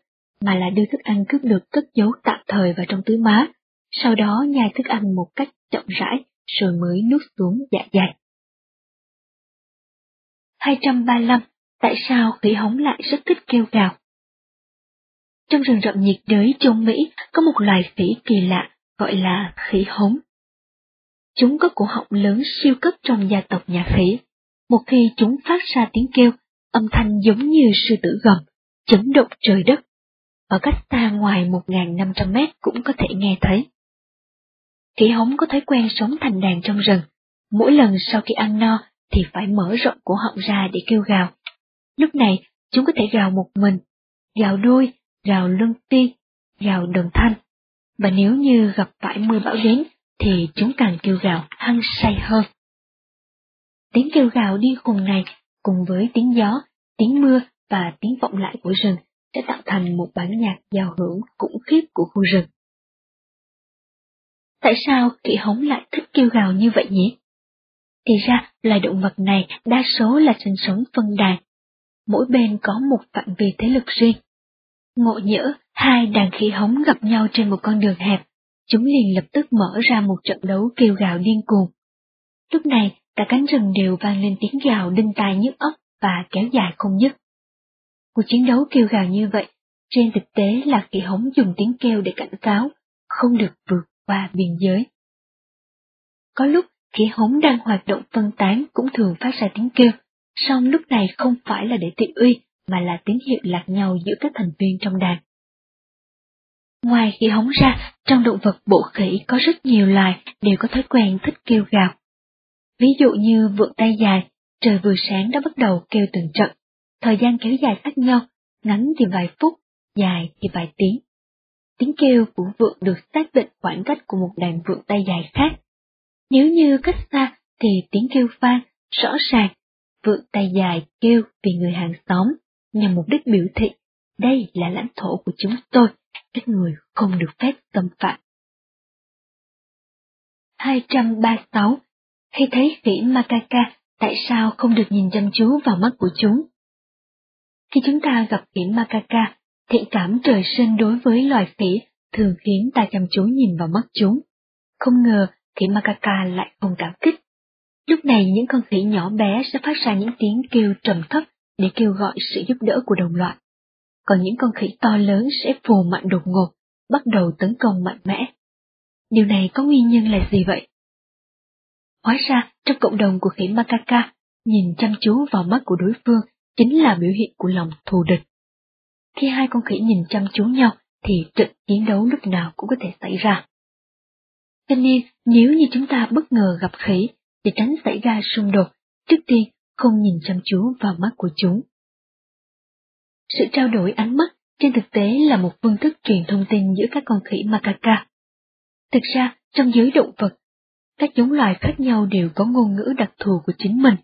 mà là đưa thức ăn cướp được cất giấu tạm thời vào trong túi má, sau đó nhai thức ăn một cách chậm rãi, rồi mới nuốt xuống dạ dày. 235. Tại sao khỉ hống lại rất thích kêu gào? Trong rừng rậm nhiệt đới Trung Mỹ có một loài khỉ kỳ lạ gọi là khỉ hống. Chúng có cổ họng lớn siêu cấp trong gia tộc nhà khỉ. Một khi chúng phát ra tiếng kêu, âm thanh giống như sư tử gầm, chấn động trời đất. Ở cách xa ngoài 1.500 mét cũng có thể nghe thấy. Khỉ hống có thói quen sống thành đàn trong rừng. Mỗi lần sau khi ăn no thì phải mở rộng cổ họng ra để kêu gào. Lúc này, chúng có thể gào một mình, gào đôi, gào lưng ti, gào đồng thanh. Và nếu như gặp phải mưa bão đến, thì chúng càng kêu gào hăng say hơn. Tiếng kêu gào đi cùng này, cùng với tiếng gió, tiếng mưa và tiếng vọng lại của rừng, sẽ tạo thành một bản nhạc giao hưởng khủng khiếp của khu rừng. Tại sao kỵ hống lại thích kêu gào như vậy nhỉ? Thì ra, loài động vật này đa số là sinh sống phân đàn. Mỗi bên có một phạm vi thế lực riêng. Ngộ nhỡ, hai đàn khỉ hống gặp nhau trên một con đường hẹp, chúng liền lập tức mở ra một trận đấu kêu gào điên cuồng. Lúc này, cả cánh rừng đều vang lên tiếng gào đinh tai nhức óc và kéo dài không dứt. Cuộc chiến đấu kêu gào như vậy, trên thực tế là khỉ hống dùng tiếng kêu để cảnh cáo, không được vượt qua biên giới. Có lúc khỉ hống đang hoạt động phân tán cũng thường phát ra tiếng kêu, song lúc này không phải là để thị uy, mà là tín hiệu lạc nhau giữa các thành viên trong đàn. Ngoài khi hóng ra, trong động vật bộ khỉ có rất nhiều loài đều có thói quen thích kêu gào. Ví dụ như vượn tay dài, trời vừa sáng đã bắt đầu kêu từng trận, thời gian kéo dài khác nhau, ngắn thì vài phút, dài thì vài tiếng. Tiếng kêu của vượn được xác định khoảng cách của một đàn vượn tay dài khác. Nếu như cách xa thì tiếng kêu vang, rõ ràng, vượn tay dài kêu vì người hàng xóm, nhằm mục đích biểu thị, đây là lãnh thổ của chúng tôi, các người không được phép xâm phạm. 236. Khi thấy khỉ macaca, tại sao không được nhìn chăm chú vào mắt của chúng? Khi chúng ta gặp khỉ macaca, thiện cảm trời sinh đối với loài khỉ thường khiến ta chăm chú nhìn vào mắt chúng. Không ngờ khỉ macaca lại không cảm kích. Lúc này những con khỉ nhỏ bé sẽ phát ra những tiếng kêu trầm thấp để kêu gọi sự giúp đỡ của đồng loại. Còn những con khỉ to lớn sẽ phù mạnh đột ngột, bắt đầu tấn công mạnh mẽ. Điều này có nguyên nhân là gì vậy? Hóa ra, trong cộng đồng của khỉ macaca, nhìn chăm chú vào mắt của đối phương chính là biểu hiện của lòng thù địch. Khi hai con khỉ nhìn chăm chú nhau, thì trận chiến đấu lúc nào cũng có thể xảy ra. Cho nên, nếu như chúng ta bất ngờ gặp khỉ, để tránh xảy ra xung đột, trước tiên không nhìn chăm chú vào mắt của chúng. Sự trao đổi ánh mắt trên thực tế là một phương thức truyền thông tin giữa các con khỉ macaca. Thực ra, trong giới động vật, các giống loài khác nhau đều có ngôn ngữ đặc thù của chính mình.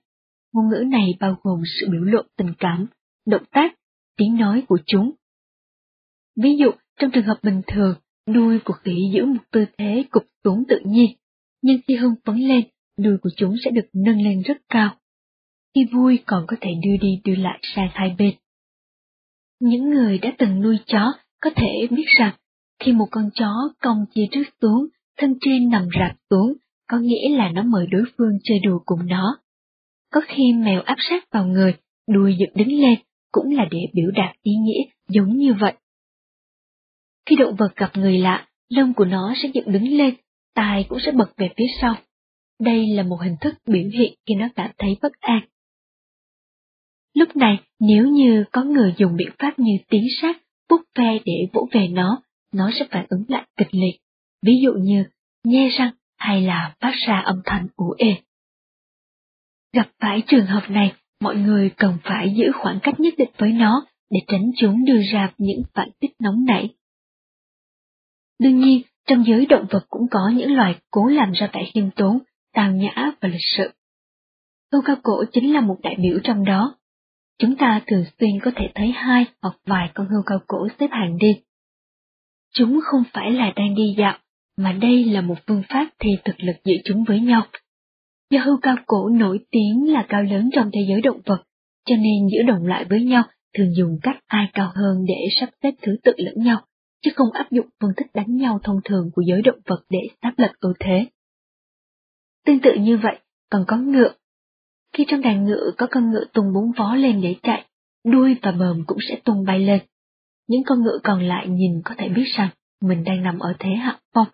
Ngôn ngữ này bao gồm sự biểu lộ tình cảm, động tác, tiếng nói của chúng. Ví dụ, trong trường hợp bình thường, đuôi của khỉ giữ một tư thế cụp xuống tự nhiên, nhưng khi hưng phấn lên, đuôi của chúng sẽ được nâng lên rất cao. Khi vui còn có thể đưa đi đưa lại sang hai bên. Những người đã từng nuôi chó có thể biết rằng, khi một con chó cong chia trước xuống, thân trên nằm rạp xuống, có nghĩa là nó mời đối phương chơi đùa cùng nó. Có khi mèo áp sát vào người, đuôi dựng đứng lên, cũng là để biểu đạt ý nghĩa giống như vậy. Khi động vật gặp người lạ, lông của nó sẽ dựng đứng lên, tai cũng sẽ bật về phía sau. Đây là một hình thức biểu hiện khi nó cảm thấy bất an. Lúc này, nếu như có người dùng biện pháp như tiến sát, bút ve để vỗ về nó, nó sẽ phản ứng lại kịch liệt. Ví dụ như, nhe răng hay là phát ra âm thanh ủ ê. Gặp phải trường hợp này, mọi người cần phải giữ khoảng cách nhất định với nó để tránh chúng đưa ra những phản tích nóng nảy. Đương nhiên, trong giới động vật cũng có những loài cố làm ra vẻ khiêm tốn, tào nhã và lịch sự. Câu cao cổ chính là một đại biểu trong đó. Chúng ta thường xuyên có thể thấy hai hoặc vài con hươu cao cổ xếp hàng đi. Chúng không phải là đang đi dạo, mà đây là một phương pháp thi thực lực giữa chúng với nhau. Do hươu cao cổ nổi tiếng là cao lớn trong thế giới động vật, cho nên giữa đồng loại với nhau thường dùng cách ai cao hơn để sắp xếp thứ tự lẫn nhau, chứ không áp dụng phương thức đánh nhau thông thường của giới động vật để xác lập ưu thế. Tương tự như vậy, còn có ngựa. Khi trong đàn ngựa có con ngựa tung bốn vó lên để chạy, đuôi và bờm cũng sẽ tung bay lên. Những con ngựa còn lại nhìn có thể biết rằng mình đang nằm ở thế hạ phong.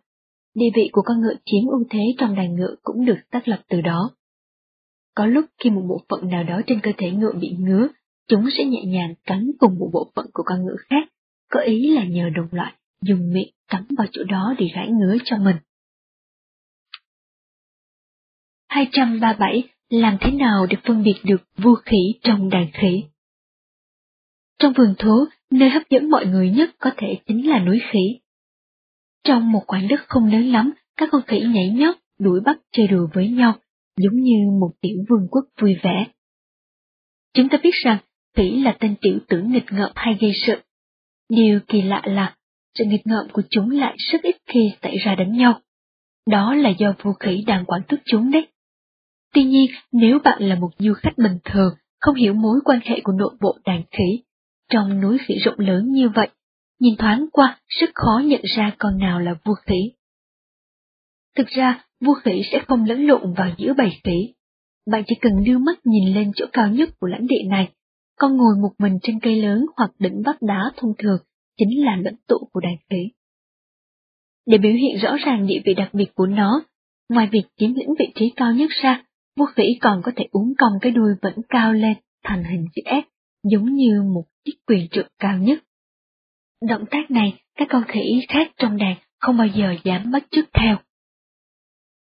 Địa vị của con ngựa chiếm ưu thế trong đàn ngựa cũng được xác lập từ đó. Có lúc khi một bộ phận nào đó trên cơ thể ngựa bị ngứa, chúng sẽ nhẹ nhàng cắn cùng một bộ phận của con ngựa khác, có ý là nhờ đồng loại dùng miệng cắn vào chỗ đó để gãi ngứa cho mình. 237. Làm thế nào để phân biệt được vua khỉ trong đàn khỉ? Trong vườn thú, nơi hấp dẫn mọi người nhất có thể chính là núi khỉ. Trong một khoảng đất không lớn lắm, các con khỉ nhảy nhót, đuổi bắt chơi đùa với nhau, giống như một tiểu vương quốc vui vẻ. Chúng ta biết rằng, khỉ là tên tiểu tử nghịch ngợm hay gây sự. Điều kỳ lạ là, sự nghịch ngợm của chúng lại rất ít khi xảy ra đánh nhau. Đó là do vua khỉ đang quản thúc chúng đấy. Tuy nhiên, nếu bạn là một du khách bình thường, không hiểu mối quan hệ của nội bộ đàn khỉ, trong núi khỉ rộng lớn như vậy, nhìn thoáng qua rất khó nhận ra con nào là vua khỉ. Thực ra, vua khỉ sẽ không lẫn lộn vào giữa bầy khỉ. Bạn chỉ cần đưa mắt nhìn lên chỗ cao nhất của lãnh địa này, con ngồi một mình trên cây lớn hoặc đỉnh vách đá thông thường chính là lãnh tụ của đàn khỉ. Để biểu hiện rõ ràng địa vị đặc biệt của nó, ngoài việc chiếm lĩnh vị trí cao nhất ra, vua vĩ còn có thể uống cong cái đuôi vẫn cao lên thành hình chữ S, giống như một chiếc quyền trượng cao nhất. Động tác này, các con khỉ khác trong đàn không bao giờ dám bắt chước theo.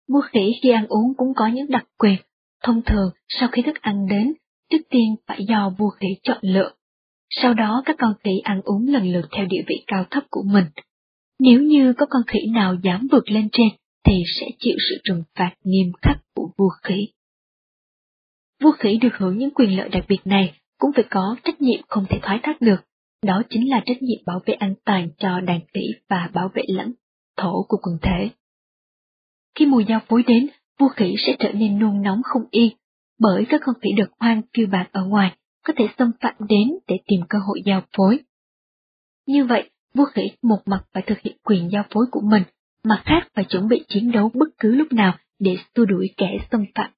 Vua khỉ khi ăn uống cũng có những đặc quyền, thông thường sau khi thức ăn đến, trước tiên phải do vua khỉ chọn lựa. Sau đó các con khỉ ăn uống lần lượt theo địa vị cao thấp của mình. Nếu như có con khỉ nào dám vượt lên trên, thì sẽ chịu sự trừng phạt nghiêm khắc của vua khỉ. Vua khỉ được hưởng những quyền lợi đặc biệt này cũng phải có trách nhiệm không thể thoái thác được, đó chính là trách nhiệm bảo vệ an toàn cho đàn khỉ và bảo vệ lãnh thổ của quần thể. Khi mùa giao phối đến, vua khỉ sẽ trở nên nôn nóng không yên, bởi các con khỉ đực hoang kiêu bạc ở ngoài có thể xâm phạm đến để tìm cơ hội giao phối. Như vậy, vua khỉ một mặt phải thực hiện quyền giao phối của mình, mặt khác phải chuẩn bị chiến đấu bất cứ lúc nào để xua đuổi kẻ xâm phạm.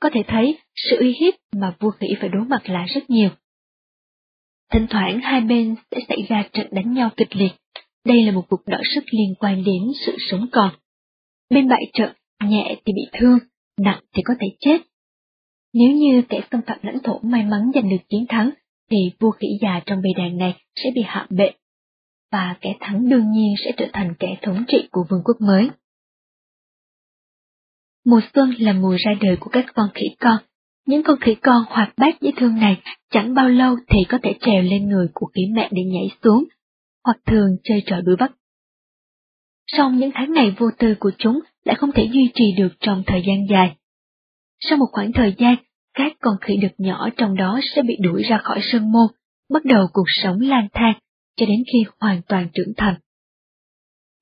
Có thể thấy, sự uy hiếp mà vua khỉ phải đối mặt là rất nhiều. Thỉnh thoảng hai bên sẽ xảy ra trận đánh nhau kịch liệt. Đây là một cuộc đọ sức liên quan đến sự sống còn. Bên bại trận, nhẹ thì bị thương, nặng thì có thể chết. Nếu như kẻ xâm phạm lãnh thổ may mắn giành được chiến thắng, thì vua khỉ già trong bầy đàn này sẽ bị hạ bệ, và kẻ thắng đương nhiên sẽ trở thành kẻ thống trị của vương quốc mới. Mùa xuân là mùa ra đời của các con khỉ con. Những con khỉ con hoạt bát dễ thương này chẳng bao lâu thì có thể trèo lên người của khỉ mẹ để nhảy xuống, hoặc thường chơi trò đuổi bắt. Song những tháng ngày vô tư của chúng lại không thể duy trì được trong thời gian dài. Sau một khoảng thời gian, các con khỉ đực nhỏ trong đó sẽ bị đuổi ra khỏi sân môn, bắt đầu cuộc sống lang thang, cho đến khi hoàn toàn trưởng thành.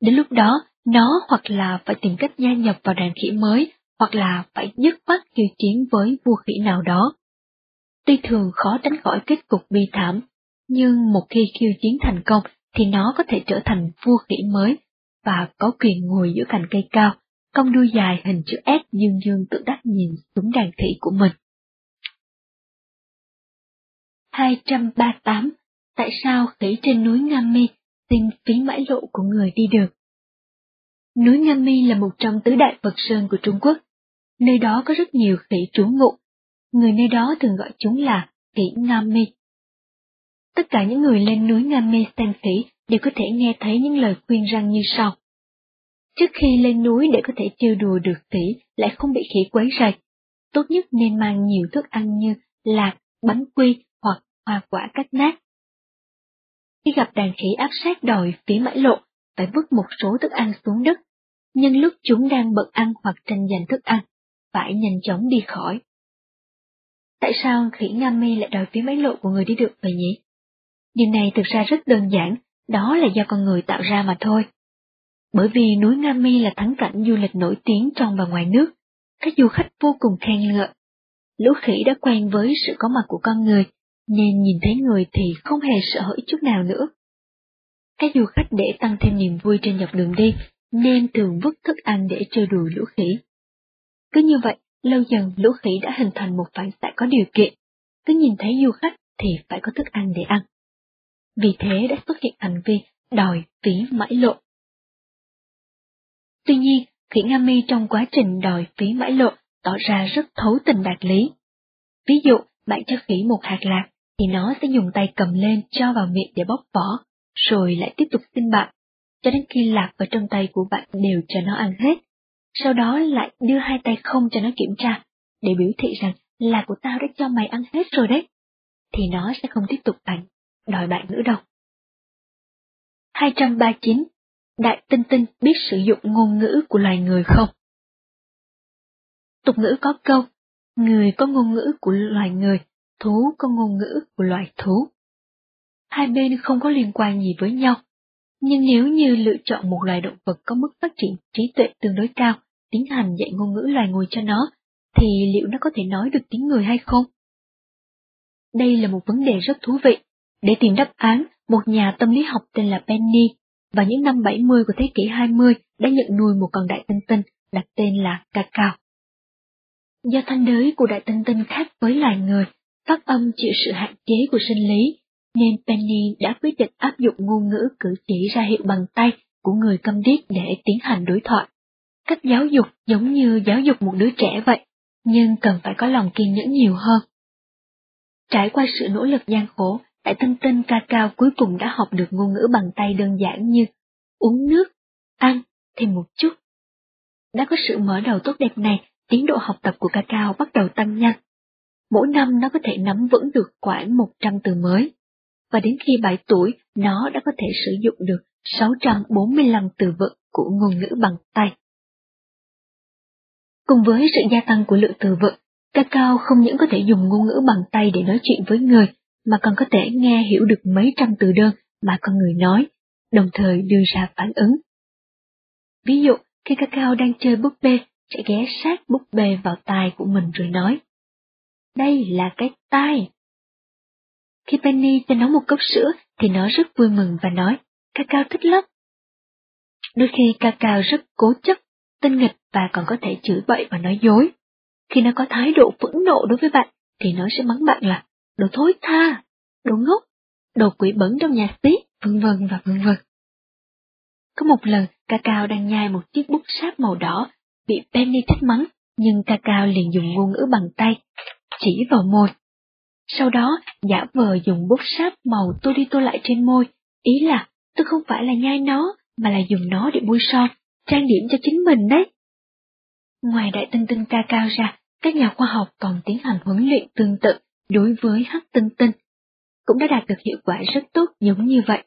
Đến lúc đó, nó hoặc là phải tìm cách gia nhập vào đàn khỉ mới, hoặc là phải dứt khoát khiêu chiến với vua khỉ nào đó. Tuy thường khó tránh khỏi kết cục bi thảm, nhưng một khi khiêu chiến thành công thì nó có thể trở thành vua khỉ mới và có quyền ngồi giữa cành cây cao, cong đuôi dài hình chữ S dương dương tự đắc nhìn xuống đàn khỉ của mình. 238. Tại sao khỉ trên núi Nga Mi xin phí mãi lộ của người đi được? Núi Nga Mi là một trong tứ đại Phật Sơn của Trung Quốc. Nơi đó có rất nhiều khỉ trú ngụ. Người nơi đó thường gọi chúng là khỉ Ngami. Tất cả những người lên núi Ngami xem khỉ đều có thể nghe thấy những lời khuyên răng như sau. Trước khi lên núi để có thể chơi đùa được khỉ lại không bị khỉ quấy rầy, tốt nhất nên mang nhiều thức ăn như lạc, bánh quy hoặc hoa quả cắt nát. Khi gặp đàn khỉ áp sát đòi phía mãi lộ, phải vứt một số thức ăn xuống đất, nhưng lúc chúng đang bận ăn hoặc tranh giành thức ăn, phải nhanh chóng đi khỏi. Tại sao khỉ Nga mi lại đòi phí máy lộ của người đi được vậy nhỉ? Điều này thực ra rất đơn giản, đó là do con người tạo ra mà thôi. Bởi vì núi Nga Mi là thắng cảnh du lịch nổi tiếng trong và ngoài nước, các du khách vô cùng khen ngợi. Lũ khỉ đã quen với sự có mặt của con người, nên nhìn thấy người thì không hề sợ hãi chút nào nữa. Các du khách để tăng thêm niềm vui trên dọc đường đi, nên thường vứt thức ăn để chơi đùa lũ khỉ. Cứ như vậy, lâu dần lũ khỉ đã hình thành một phản xạ có điều kiện, cứ nhìn thấy du khách thì phải có thức ăn để ăn. Vì thế đã xuất hiện hành vi đòi phí mãi lộ. Tuy nhiên, khỉ Nga Mi trong quá trình đòi phí mãi lộ tỏ ra rất thấu tình đạt lý. Ví dụ, bạn cho khỉ một hạt lạc, thì nó sẽ dùng tay cầm lên cho vào miệng để bóc vỏ, rồi lại tiếp tục xin bạn, cho đến khi lạc vào trong tay của bạn đều cho nó ăn hết. Sau đó lại đưa hai tay không cho nó kiểm tra, để biểu thị rằng là của tao đã cho mày ăn hết rồi đấy. Thì nó sẽ không tiếp tục bạn, đòi bạn nữa đâu. 239. Đại tinh tinh biết sử dụng ngôn ngữ của loài người không? Tục ngữ có câu, người có ngôn ngữ của loài người, thú có ngôn ngữ của loài thú. Hai bên không có liên quan gì với nhau, nhưng nếu như lựa chọn một loài động vật có mức phát triển trí tuệ tương đối cao tiến hành dạy ngôn ngữ loài người cho nó, thì liệu nó có thể nói được tiếng người hay không? Đây là một vấn đề rất thú vị. Để tìm đáp án, một nhà tâm lý học tên là Penny và những năm 70 của thế kỷ 20 đã nhận nuôi một con đại tinh tinh đặt tên là Cacao. Do thanh đới của đại tinh tinh khác với loài người, phát âm chịu sự hạn chế của sinh lý, nên Penny đã quyết định áp dụng ngôn ngữ cử chỉ ra hiệu bằng tay của người câm điếc để tiến hành đối thoại. Cách giáo dục giống như giáo dục một đứa trẻ vậy, nhưng cần phải có lòng kiên nhẫn nhiều hơn. Trải qua sự nỗ lực gian khổ, đại tinh tinh ca cao cuối cùng đã học được ngôn ngữ bằng tay đơn giản như uống nước, ăn, thêm một chút. Đã có sự mở đầu tốt đẹp này, tiến độ học tập của ca cao bắt đầu tăng nhanh. Mỗi năm nó có thể nắm vững được khoảng 100 từ mới. Và đến khi 7 tuổi, nó đã có thể sử dụng được 645 từ vựng của ngôn ngữ bằng tay. Cùng với sự gia tăng của lượng từ vựng, Cacao không những có thể dùng ngôn ngữ bằng tay để nói chuyện với người, mà còn có thể nghe hiểu được mấy trăm từ đơn mà con người nói, đồng thời đưa ra phản ứng. Ví dụ, khi Cacao đang chơi búp bê, sẽ ghé sát búp bê vào tai của mình rồi nói. Đây là cái tai. Khi Penny cho nó một cốc sữa thì nó rất vui mừng và nói, Cacao thích lắm. Đôi khi Cacao rất cố chấp, tinh nghịch và còn có thể chửi bậy và nói dối. Khi nó có thái độ phẫn nộ đối với bạn, thì nó sẽ mắng bạn là đồ thối tha, đồ ngốc, đồ quỷ bẩn trong nhà xí, vân vân và vân vân. Có một lần, Cacao đang nhai một chiếc bút sáp màu đỏ, bị Penny trách mắng, nhưng Cacao liền dùng ngôn ngữ bằng tay, chỉ vào môi. Sau đó, giả vờ dùng bút sáp màu tô đi tô lại trên môi, ý là tôi không phải là nhai nó, mà là dùng nó để bôi son, trang điểm cho chính mình đấy. Ngoài đại tinh tinh ca cao ra, các nhà khoa học còn tiến hành huấn luyện tương tự đối với hắc tinh tinh, cũng đã đạt được hiệu quả rất tốt giống như vậy.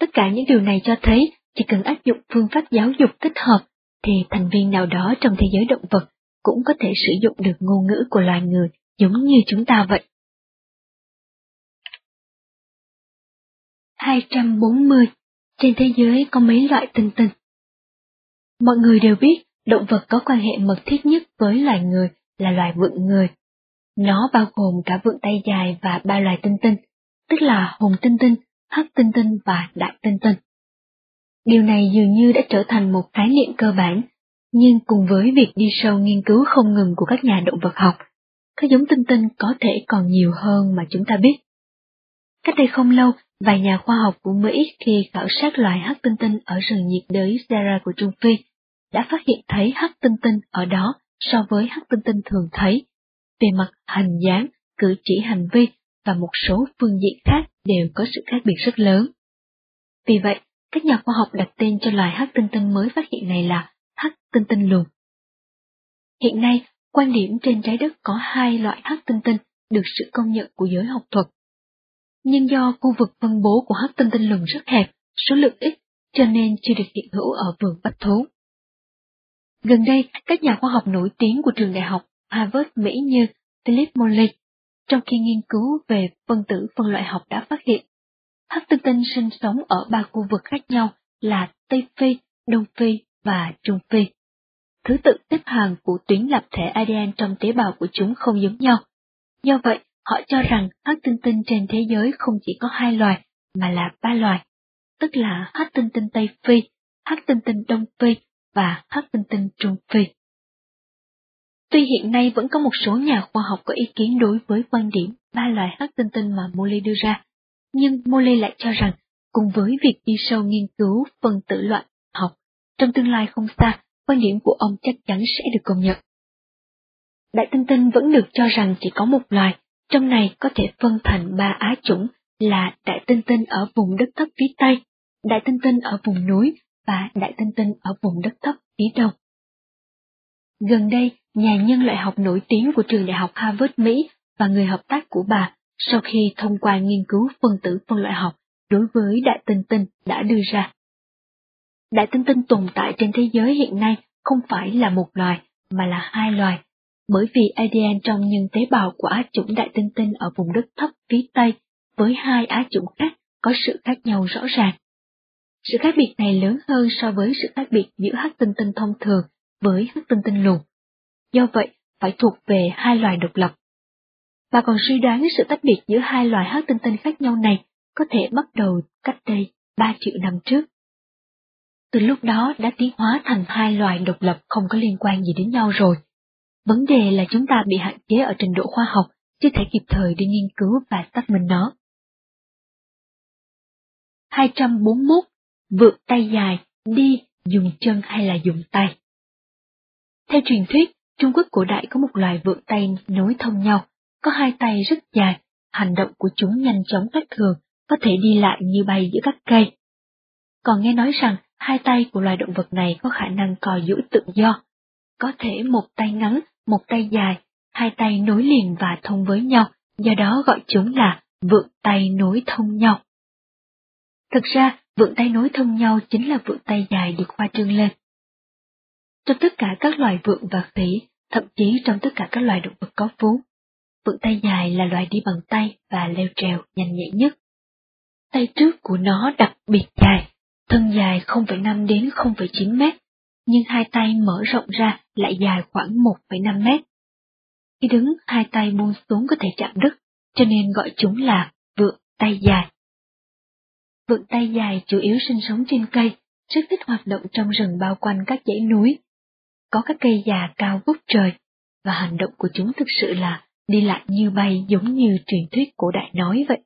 Tất cả những điều này cho thấy chỉ cần áp dụng phương pháp giáo dục thích hợp thì thành viên nào đó trong thế giới động vật cũng có thể sử dụng được ngôn ngữ của loài người giống như chúng ta vậy. 240. Trên thế giới có mấy loại tinh tinh? Mọi người đều biết Động vật có quan hệ mật thiết nhất với loài người là loài vượn người. Nó bao gồm cả vượn tay dài và ba loài tinh tinh, tức là hùng tinh tinh, hắc tinh tinh và đại tinh tinh. Điều này dường như đã trở thành một khái niệm cơ bản, nhưng cùng với việc đi sâu nghiên cứu không ngừng của các nhà động vật học, các giống tinh tinh có thể còn nhiều hơn mà chúng ta biết. Cách đây không lâu, vài nhà khoa học của Mỹ khi khảo sát loài hắc tinh tinh ở rừng nhiệt đới Sierra của Trung Phi đã phát hiện thấy hắc tinh tinh ở đó so với hắc tinh tinh thường thấy. Về mặt hình dáng, cử chỉ hành vi và một số phương diện khác đều có sự khác biệt rất lớn. Vì vậy, các nhà khoa học đặt tên cho loài hắc tinh tinh mới phát hiện này là hắc tinh tinh lùn. Hiện nay, quan điểm trên trái đất có hai loại hắc tinh tinh được sự công nhận của giới học thuật. Nhưng do khu vực phân bố của hắc tinh tinh lùn rất hẹp, số lượng ít, cho nên chưa được hiện hữu ở vườn bách thú. Gần đây, các nhà khoa học nổi tiếng của trường đại học Harvard Mỹ như Philip Morley, trong khi nghiên cứu về phân tử phân loại học đã phát hiện, hắc tinh tinh sinh sống ở ba khu vực khác nhau là Tây Phi, Đông Phi và Trung Phi. Thứ tự xếp hàng của tuyến lập thể ADN trong tế bào của chúng không giống nhau. Do vậy, họ cho rằng hắc tinh tinh trên thế giới không chỉ có hai loài, mà là ba loài, tức là hắc tinh tinh Tây Phi, hắc tinh tinh Đông Phi và hắc tinh tinh Trung Phi. Tuy hiện nay vẫn có một số nhà khoa học có ý kiến đối với quan điểm ba loài hắc tinh tinh mà Mole đưa ra, nhưng Mole lại cho rằng, cùng với việc đi sâu nghiên cứu phân tử loại học, trong tương lai không xa, quan điểm của ông chắc chắn sẽ được công nhận. Đại tinh tinh vẫn được cho rằng chỉ có một loài, trong này có thể phân thành ba á chủng là đại tinh tinh ở vùng đất thấp phía Tây, đại tinh tinh ở vùng núi và đại tinh tinh ở vùng đất thấp phía đông. Gần đây, nhà nhân loại học nổi tiếng của trường đại học Harvard Mỹ và người hợp tác của bà, sau khi thông qua nghiên cứu phân tử phân loại học đối với đại tinh tinh đã đưa ra. Đại tinh tinh tồn tại trên thế giới hiện nay không phải là một loài, mà là hai loài, bởi vì ADN trong những tế bào của á chủng đại tinh tinh ở vùng đất thấp phía Tây với hai á chủng khác có sự khác nhau rõ ràng. Sự khác biệt này lớn hơn so với sự khác biệt giữa hắc tinh tinh thông thường với hắc tinh tinh lùn. Do vậy, phải thuộc về hai loài độc lập. Bà còn suy đoán sự tách biệt giữa hai loài hắc tinh tinh khác nhau này có thể bắt đầu cách đây 3 triệu năm trước. Từ lúc đó đã tiến hóa thành hai loài độc lập không có liên quan gì đến nhau rồi. Vấn đề là chúng ta bị hạn chế ở trình độ khoa học, chưa thể kịp thời đi nghiên cứu và xác minh nó. 241. Vượt tay dài, đi, dùng chân hay là dùng tay? Theo truyền thuyết, Trung Quốc cổ đại có một loài vượn tay nối thông nhau, có hai tay rất dài, hành động của chúng nhanh chóng khác thường, có thể đi lại như bay giữa các cây. Còn nghe nói rằng hai tay của loài động vật này có khả năng cò duỗi tự do, có thể một tay ngắn, một tay dài, hai tay nối liền và thông với nhau, do đó gọi chúng là vượn tay nối thông nhau. Thực ra, Vượng tay nối thông nhau chính là vượn tay dài được khoa trương lên. Trong tất cả các loài vượn và khỉ, thậm chí trong tất cả các loài động vật có vú, vượn tay dài là loài đi bằng tay và leo trèo nhanh nhạy nhất. Tay trước của nó đặc biệt dài, thân dài 0,5 đến 0,9 mét, nhưng hai tay mở rộng ra lại dài khoảng 1,5 mét. Khi đứng, hai tay buông xuống có thể chạm đất, cho nên gọi chúng là vượn tay dài. Vượn tay dài chủ yếu sinh sống trên cây, rất thích hoạt động trong rừng bao quanh các dãy núi. Có các cây già cao vút trời, và hành động của chúng thực sự là đi lại như bay giống như truyền thuyết cổ đại nói vậy.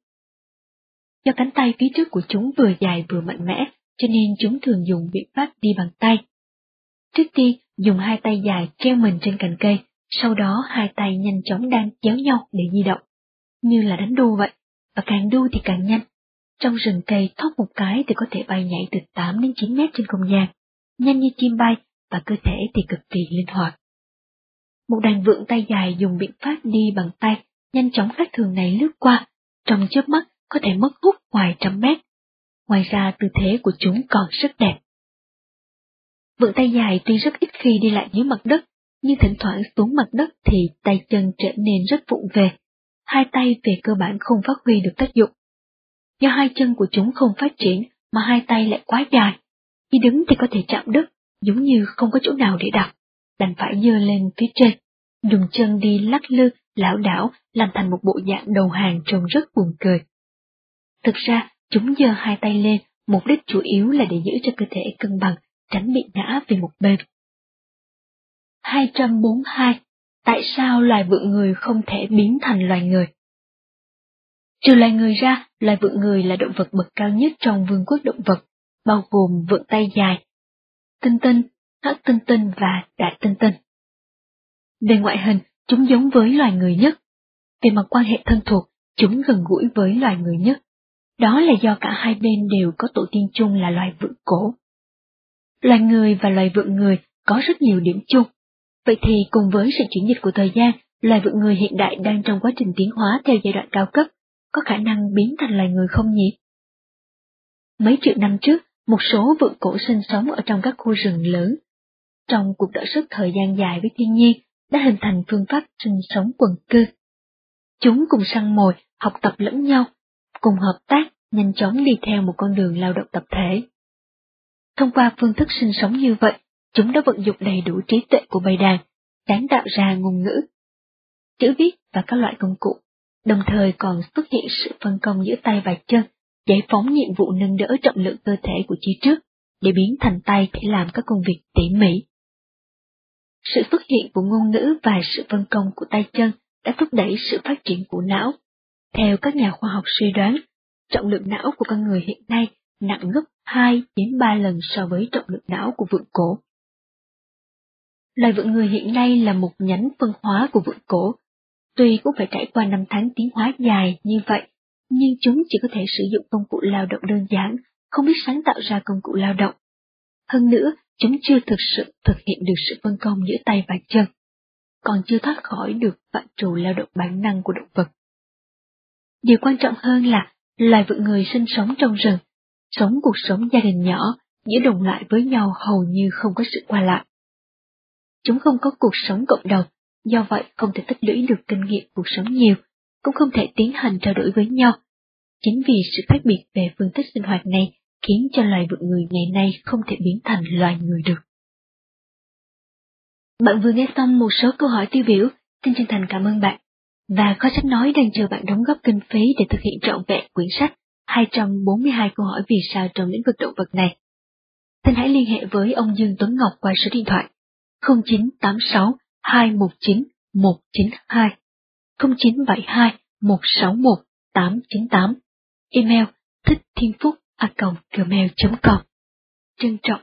Do cánh tay phía trước của chúng vừa dài vừa mạnh mẽ, cho nên chúng thường dùng biện pháp đi bằng tay. Trước tiên, dùng hai tay dài treo mình trên cành cây, sau đó hai tay nhanh chóng đang chéo nhau để di động, như là đánh đu vậy, và càng đu thì càng nhanh. Trong rừng cây thoát một cái thì có thể bay nhảy từ 8 đến 9 mét trên không gian, nhanh như chim bay và cơ thể thì cực kỳ linh hoạt. Một đàn vượn tay dài dùng biện pháp đi bằng tay, nhanh chóng khác thường này lướt qua, trong chớp mắt có thể mất hút ngoài trăm mét. Ngoài ra tư thế của chúng còn rất đẹp. Vượn tay dài tuy rất ít khi đi lại dưới mặt đất, nhưng thỉnh thoảng xuống mặt đất thì tay chân trở nên rất vụng về. Hai tay về cơ bản không phát huy được tác dụng. Do hai chân của chúng không phát triển mà hai tay lại quá dài. Khi đứng thì có thể chạm đất, giống như không có chỗ nào để đặt, đành phải dơ lên phía trên, dùng chân đi lắc lư, lão đảo, làm thành một bộ dạng đầu hàng trông rất buồn cười. Thực ra, chúng giơ hai tay lên, mục đích chủ yếu là để giữ cho cơ thể cân bằng, tránh bị ngã về một bên. 242. Tại sao loài vượn người không thể biến thành loài người? Trừ loài người ra, loài vượn người là động vật bậc cao nhất trong vương quốc động vật, bao gồm vượn tay dài, tinh tinh, hắc tinh tinh và đại tinh tinh. Về ngoại hình, chúng giống với loài người nhất. Về mặt quan hệ thân thuộc, chúng gần gũi với loài người nhất. Đó là do cả hai bên đều có tổ tiên chung là loài vượn cổ. Loài người và loài vượn người có rất nhiều điểm chung. Vậy thì cùng với sự chuyển dịch của thời gian, loài vượn người hiện đại đang trong quá trình tiến hóa theo giai đoạn cao cấp, có khả năng biến thành loài người không nhỉ? Mấy triệu năm trước, một số vượn cổ sinh sống ở trong các khu rừng lớn. Trong cuộc đọ sức thời gian dài với thiên nhiên, đã hình thành phương pháp sinh sống quần cư. Chúng cùng săn mồi, học tập lẫn nhau, cùng hợp tác, nhanh chóng đi theo một con đường lao động tập thể. Thông qua phương thức sinh sống như vậy, chúng đã vận dụng đầy đủ trí tuệ của bầy đàn, sáng tạo ra ngôn ngữ, chữ viết và các loại công cụ, đồng thời còn xuất hiện sự phân công giữa tay và chân, giải phóng nhiệm vụ nâng đỡ trọng lượng cơ thể của chi trước, để biến thành tay để làm các công việc tỉ mỉ. Sự xuất hiện của ngôn ngữ và sự phân công của tay chân đã thúc đẩy sự phát triển của não. Theo các nhà khoa học suy đoán, trọng lượng não của con người hiện nay nặng gấp 2 đến 3 lần so với trọng lượng não của vượn cổ. Loài vượn người hiện nay là một nhánh phân hóa của vượn cổ. Tuy cũng phải trải qua năm tháng tiến hóa dài như vậy, nhưng chúng chỉ có thể sử dụng công cụ lao động đơn giản, không biết sáng tạo ra công cụ lao động. Hơn nữa, chúng chưa thực sự thực hiện được sự phân công giữa tay và chân, còn chưa thoát khỏi được phạm trù lao động bản năng của động vật. Điều quan trọng hơn là loài vượn người sinh sống trong rừng, sống cuộc sống gia đình nhỏ, giữa đồng loại với nhau hầu như không có sự qua lại. Chúng không có cuộc sống cộng đồng, do vậy không thể tích lũy được kinh nghiệm cuộc sống nhiều, cũng không thể tiến hành trao đổi với nhau. Chính vì sự khác biệt về phương thức sinh hoạt này khiến cho loài vượn người ngày nay không thể biến thành loài người được. Bạn vừa nghe xong một số câu hỏi tiêu biểu, xin chân thành cảm ơn bạn. Và có sách nói đang chờ bạn đóng góp kinh phí để thực hiện trọn vẹn quyển sách 242 câu hỏi vì sao trong lĩnh vực động vật này. Xin hãy liên hệ với ông Dương Tuấn Ngọc qua số điện thoại 0986 219 192 0972 161 898 Email thích thiên phúc a gmail.com Trân trọng.